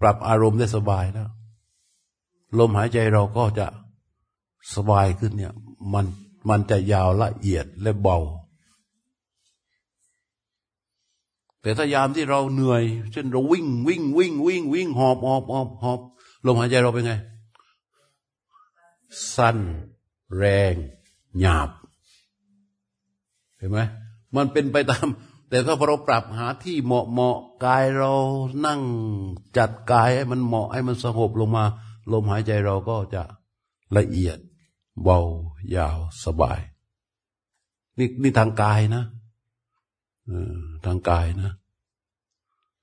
ปรับอารมณ์ได้สบายแล้ว ลมหายใจเราก็จะสบายขึ้นเนี่ย มันมันจะยาวละเอียดและเบา แต่ถ้ายามที่เราเหนื่อย เช่นเราวิ่งวิ่งวิ่งวิ่งวิ่งหอบหอบหอบหอบลมหายใจเราเป็นไง สั้น แรง หยาบ เห็นไหมมันเป็นไปตาม แต่ถ้าพอเราปรับหาที่เหมาะเหมาะกายเรานั่งจัดกายให้มันเหมาะให้มันสงบลงมา ลมหายใจเราก็จะละเอียด เบายาวสบาย นี่นี่ทางกายนะทางกายนะ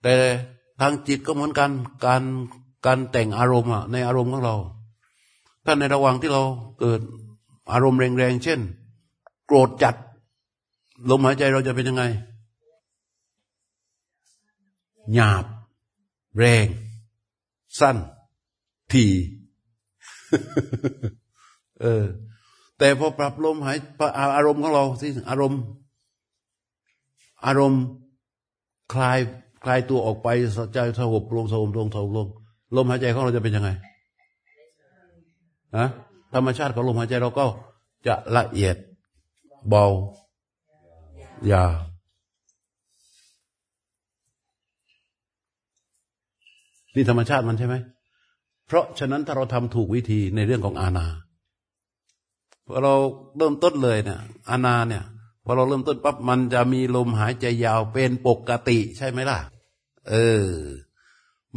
แต่ทางจิตก็เหมือนกัน การการแต่งอารมณ์ในอารมณ์ของเรา ถ้าในระหว่างที่เราเกิดอารมณ์แรงๆเช่น โกรธจัด ลมหายใจเราจะเป็นยังไง หยาบ แรง สั้น ทีเออ แต่พอปรับลมหายอารมณ์ของเราสิอารมณ์ อารมณ์คลายคลายตัวออกไปใจสงบลงสงบลงสงบลงลมหายใจของเราจะเป็นยังไงนะธรรมชาติของลมหายใจเราก็จะละเอียดเบาหยา นี่ธรรมชาติมันใช่ไหม เพราะฉะนั้นถ้าเราทำถูกวิธีในเรื่องของอาณาพอเราเริ่มต้นเลยเนี่ยอาณาเนี่ยพอเราเริ่มต้นปั๊บมันจะมีลมหายใจยาวเป็นปกติใช่ไหมล่ะ เออ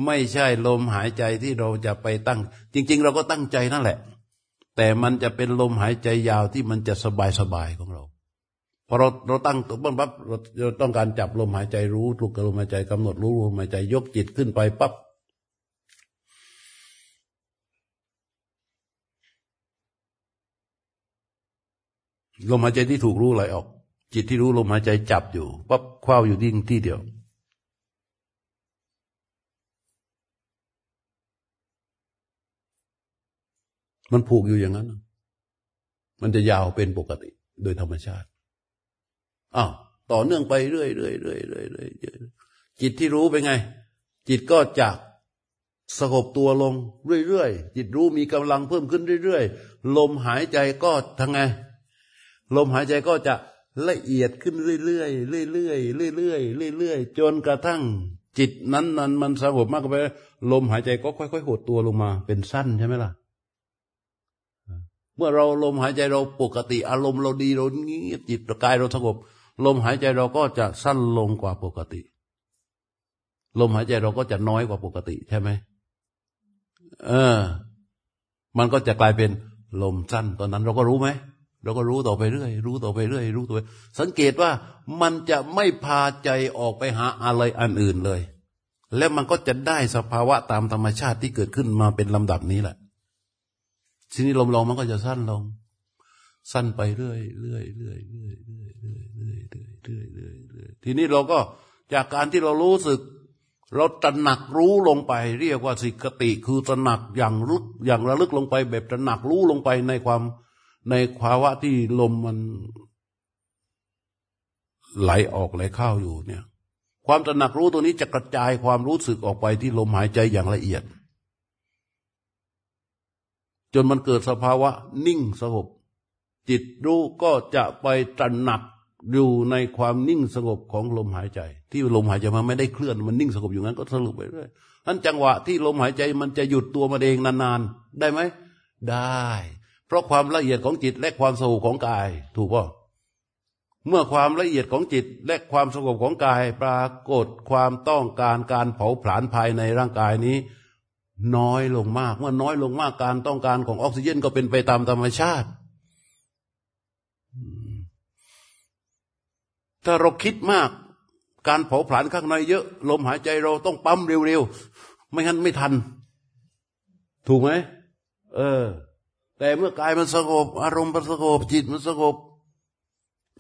ไม่ใช่ลมหายใจที่เราจะไปตั้ง จริง ๆ เราก็ตั้งใจนั่นแหละ แต่มันจะเป็นลมหายใจยาวที่มันจะสบายสบายของเราพอเราเราตั้งตัวปั๊บเราต้องการจับลมหายใจรู้ถูกกับลมหายใจกำหนดรู้ลมหายใจยกจิตขึ้นไปปั๊บ ลมหายใจที่ถูกรู้ไหลออก จิตที่รู้ลมหายใจจับอยู่ปั๊บคว้าอยู่ที่ที่เดียว มันผูกอยู่อย่างนั้น มันจะยาวเป็นปกติโดยธรรมชาติอ้าวต่อเนื่องไปเรื่อยเรื่อยเรื่อยเรื่อยเรื่อยจิตที่รู้ไปไง จิตก็จะสงบตัวลงเรื่อยๆ จิตรู้มีกำลังเพิ่มขึ้นเรื่อยๆ ลมหายใจก็ทั้งไง ลมหายใจก็จะละเอียดขึ้นเรื่อยๆเรื่อยๆเรื่อยๆเรื่อยๆจนกระทั่งจิตนั้นนั้นมันสงบมากไป ลมหายใจก็ค่อยๆหดตัวลงมา เป็นสั้นใช่ไหมล่ะ เมื่อเราลมหายใจเราปกติ อารมณ์เราดีเราเงียบจิตกายเราสงบ ลมหายใจเราก็จะสั้นลงกว่าปกติ ลมหายใจเราก็จะน้อยกว่าปกติใช่ไหมเออ มันก็จะกลายเป็นลมสั้นตอนนั้นเราก็รู้ไหม เราก็รู้ต่อไปเรื่อย รู้ต่อไปเรื่อย รู้ต่อไปสังเกตว่ามันจะไม่พาใจออกไปหาอะไรอันอื่นเลย และมันก็จะได้สภาวะตามธรรมชาติที่เกิดขึ้นมาเป็นลำดับนี้แหละทีนี้ลมลองมันก็จะสั้นลง สั้นไปเรื่อยเรื่อยเรื่อยเรื่อยเรื่อยเรื่อยเรื่อยเรื่อยเรื่อยเรื่อยเรื่อยทีนี้เราก็จากการที่เรารู้สึก เราตระหนักรู้ลงไป เรียกว่าสิกติคือตระหนักอย่างลึกอย่างระลึกลงไป แบบตระหนักรู้ลงไปในความ ในภาวะที่ลมมันไหลออกไหลเข้าอยู่เนี่ย ความตระหนักรู้ตัวนี้จะกระจายความรู้สึกออกไปที่ลมหายใจอย่างละเอียด จนมันเกิดสภาวะนิ่งสงบจิตรู้ก็จะไปตระหนักอยู่ในความนิ่งสงบของลมหายใจ ที่ลมหายใจมันไม่ได้เคลื่อนมันนิ่งสงบอยู่งั้นก็สรุปไปเรื่อยนั้นจังหวะที่ลมหายใจมันจะหยุดตัวมันเองนานๆ ได้ไหม ได้ เพราะความละเอียดของจิตและความสงบของกาย ถูกป่ะเมื่อความละเอียดของจิตและความสงบของกาย ปรากฏความต้องการการเผาผลาญภายในร่างกายนี้ น้อยลงมาก เมื่อน้อยลงมากการต้องการของออกซิเจนก็เป็นไปตามธรรมชาติ ถ้าเราคิดมากการเผาผลาญข้างในเยอะ ลมหายใจเราต้องปั๊มเร็วๆ ไม่งั้นไม่ทัน ถูกไหมเออ แต่เมื่อกายมันสงบ อารมณ์มันสงบจิตมันสงบ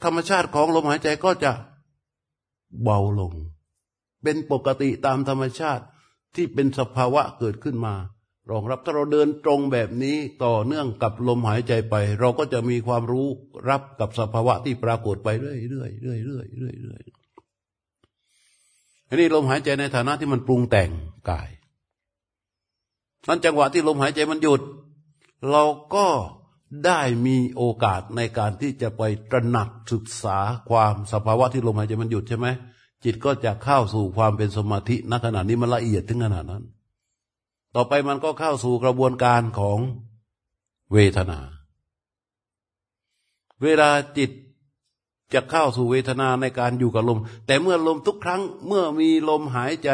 ธรรมชาติของลมหายใจก็จะเบาลง เป็นปกติตามธรรมชาติที่เป็นสภาวะเกิดขึ้นมารองรับถ้าเราเดินตรงแบบนี้ต่อเนื่องกับลมหายใจไป เราก็จะมีความรู้รับกับสภาวะที่ปรากฏไปเรื่อยๆเรื่อยๆเรื่อยๆเรื่อยๆอันนี้ลมหายใจในฐานะที่มันปรุงแต่งกายนั้นจังหวะที่ลมหายใจมันหยุด เราก็ได้มีโอกาสในการที่จะไปตระหนักศึกษาความสภาวะที่ลมหายใจมันหยุดใช่ไหมจิตก็จะเข้าสู่ความเป็นสมาธิณขณะนี้มันละเอียดถึงขนาดนั้น ต่อไปมันก็เข้าสู่กระบวนการของเวทนา เวลาจิตจะเข้าสู่เวทนาในการอยู่กับลม แต่เมื่อลมทุกครั้งเมื่อมีลมหายใจ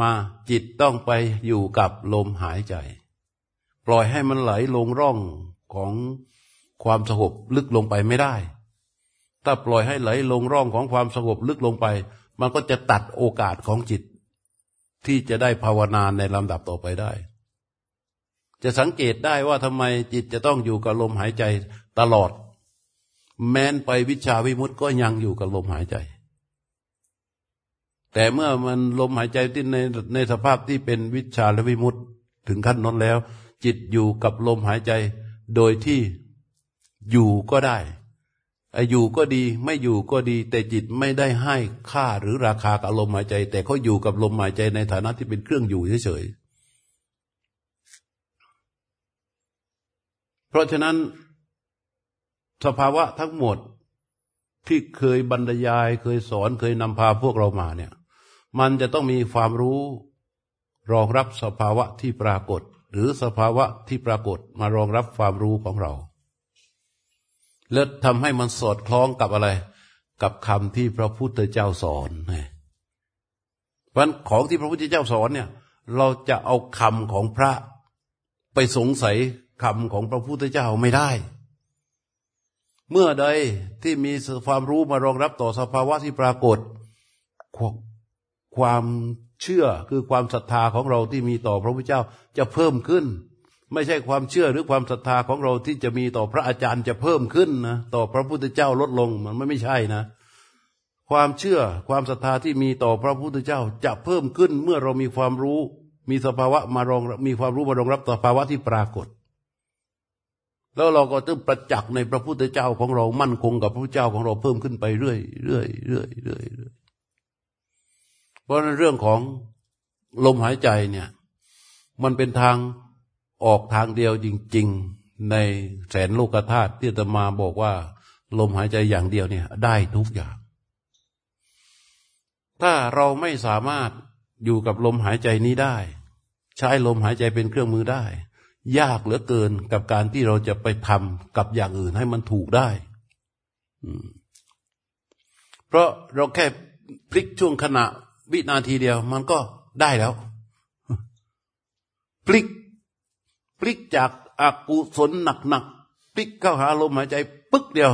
มาจิตต้องไปอยู่กับลมหายใจ ปล่อยให้มันไหลลงร่องของความสงบลึกลงไปไม่ได้ ถ้าปล่อยให้ไหลลงร่องของความสงบลึกลงไป มันก็จะตัดโอกาสของจิต ที่จะได้ภาวนาในลำดับต่อไปได้ จะสังเกตได้ว่าทำไมจิตจะต้องอยู่กับลมหายใจตลอด แม้นไปวิชาวิมุตต์ก็ยังอยู่กับลมหายใจ แต่เมื่อมันลมหายใจที่ในในสภาพที่เป็นวิชาและวิมุตต์ถึงขั้นนั้นแล้ว จิตอยู่กับลมหายใจ โดยที่อยู่ก็ได้อ้อยู่ก็ดีไม่อยู่ก็ดี แต่จิตไม่ได้ให้ค่าหรือราคากับลมหายใจ แต่เขาอยู่กับลมหายใจในฐานะที่เป็นเครื่องอยู่เฉยๆเพราะฉะนั้น สภาวะทั้งหมดที่เคยบรรยายเคยสอนเคยนำพาพวกเรามาเนี่ย มันจะต้องมีความรู้รองรับสภาวะที่ปรากฏ หรือสภาวะที่ปรากฏมารองรับความรู้ของเรา แล้วทำให้มันสอดคล้องกับอะไร กับคำที่พระพุทธเจ้าสอนเพราะของที่พระพุทธเจ้าสอนเนี่ย เราจะเอาคำของพระไปสงสัยคำของพระพุทธเจ้าไม่ได้ เมื่อใดที่มีความรู้มารองรับต่อสภาวะที่ปรากฏ ความ เชื่อคือความศรัทธาของเราที่มีต่อพระพุทธเจ้าจะเพิ่มขึ้น ไม่ใช่ความเชื่อหรือความศรัทธาของเราที่จะมีต่อพระอาจารย์จะเพิ่มขึ้นนะต่อพระพุทธเจ้าลดลงมันไม่ใช่นะ ความเชื่อความศรัทธาที่มีต่อพระพุทธเจ้าจะเพิ่มขึ้นเมื่อเรามีความรู้ มีสภาวะมารองมีความรู้มารองรับต่อภาวะที่ปรากฏ แล้วเราก็ต้องประจักษ์ในพระพุทธเจ้าของเรามั่นคงกับพระพุทธเจ้าของเราเพิ่มขึ้นไปเรื่อยเรื่อยเรื่อยเรื่อย ราะนั้นเรื่องของลมหายใจเนี่ย มันเป็นทางออกทางเดียวจริง ๆ ในแสนโลกธาตุที่จะมาบอกว่า ลมหายใจอย่างเดียวเนี่ย ได้ทุกอย่าง ถ้าเราไม่สามารถอยู่กับลมหายใจนี้ได้ ใช้ลมหายใจเป็นเครื่องมือได้ ยากเหลือเกินกับการที่เราจะไปทำกับอย่างอื่นให้มันถูกได้เพราะเราแค่พลิกช่วงขณะ วินาทีเดียว มันก็ได้แล้ว พลิก พลิกจากอากุศลหนักๆพลิกเข้าหาลมหายใจ ปึ๊กเดียว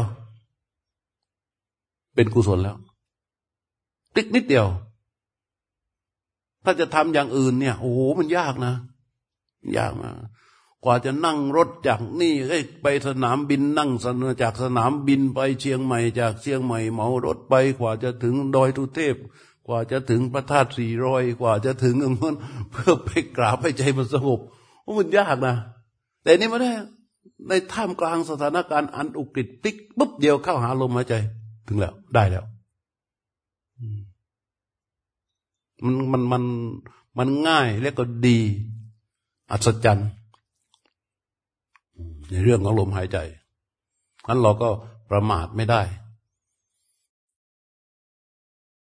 เป็นกุศลแล้วพลิกนิดเดียว ถ้าจะทำอย่างอื่นเนี่ย โอ้โหมันยากนะ ยากมากกว่าจะนั่งรถจากนี่ไปสนามบินนั่งสนจากสนามบินไปเชียงใหม่ จากเชียงใหม่เหมารถไปกว่าจะถึงดอยทุเทพ กว่าจะถึงพระธาตุสี่ร้อยกว่าจะถึงอันนั้นเพื่อไปกราบให้ใจมันสงบมันยากนะ แต่นี่ไม่ได้ในท่ามกลางสถานการณ์อันอุกฤษปิ๊กปุ๊บเดียวเข้าหาลมหายใจ ถึงแล้ว ได้แล้วมันมันมันมันง่ายและก็ดี อัศจรรย์ในเรื่องของลมหายใจนั้นเราก็ประมาทไม่ได้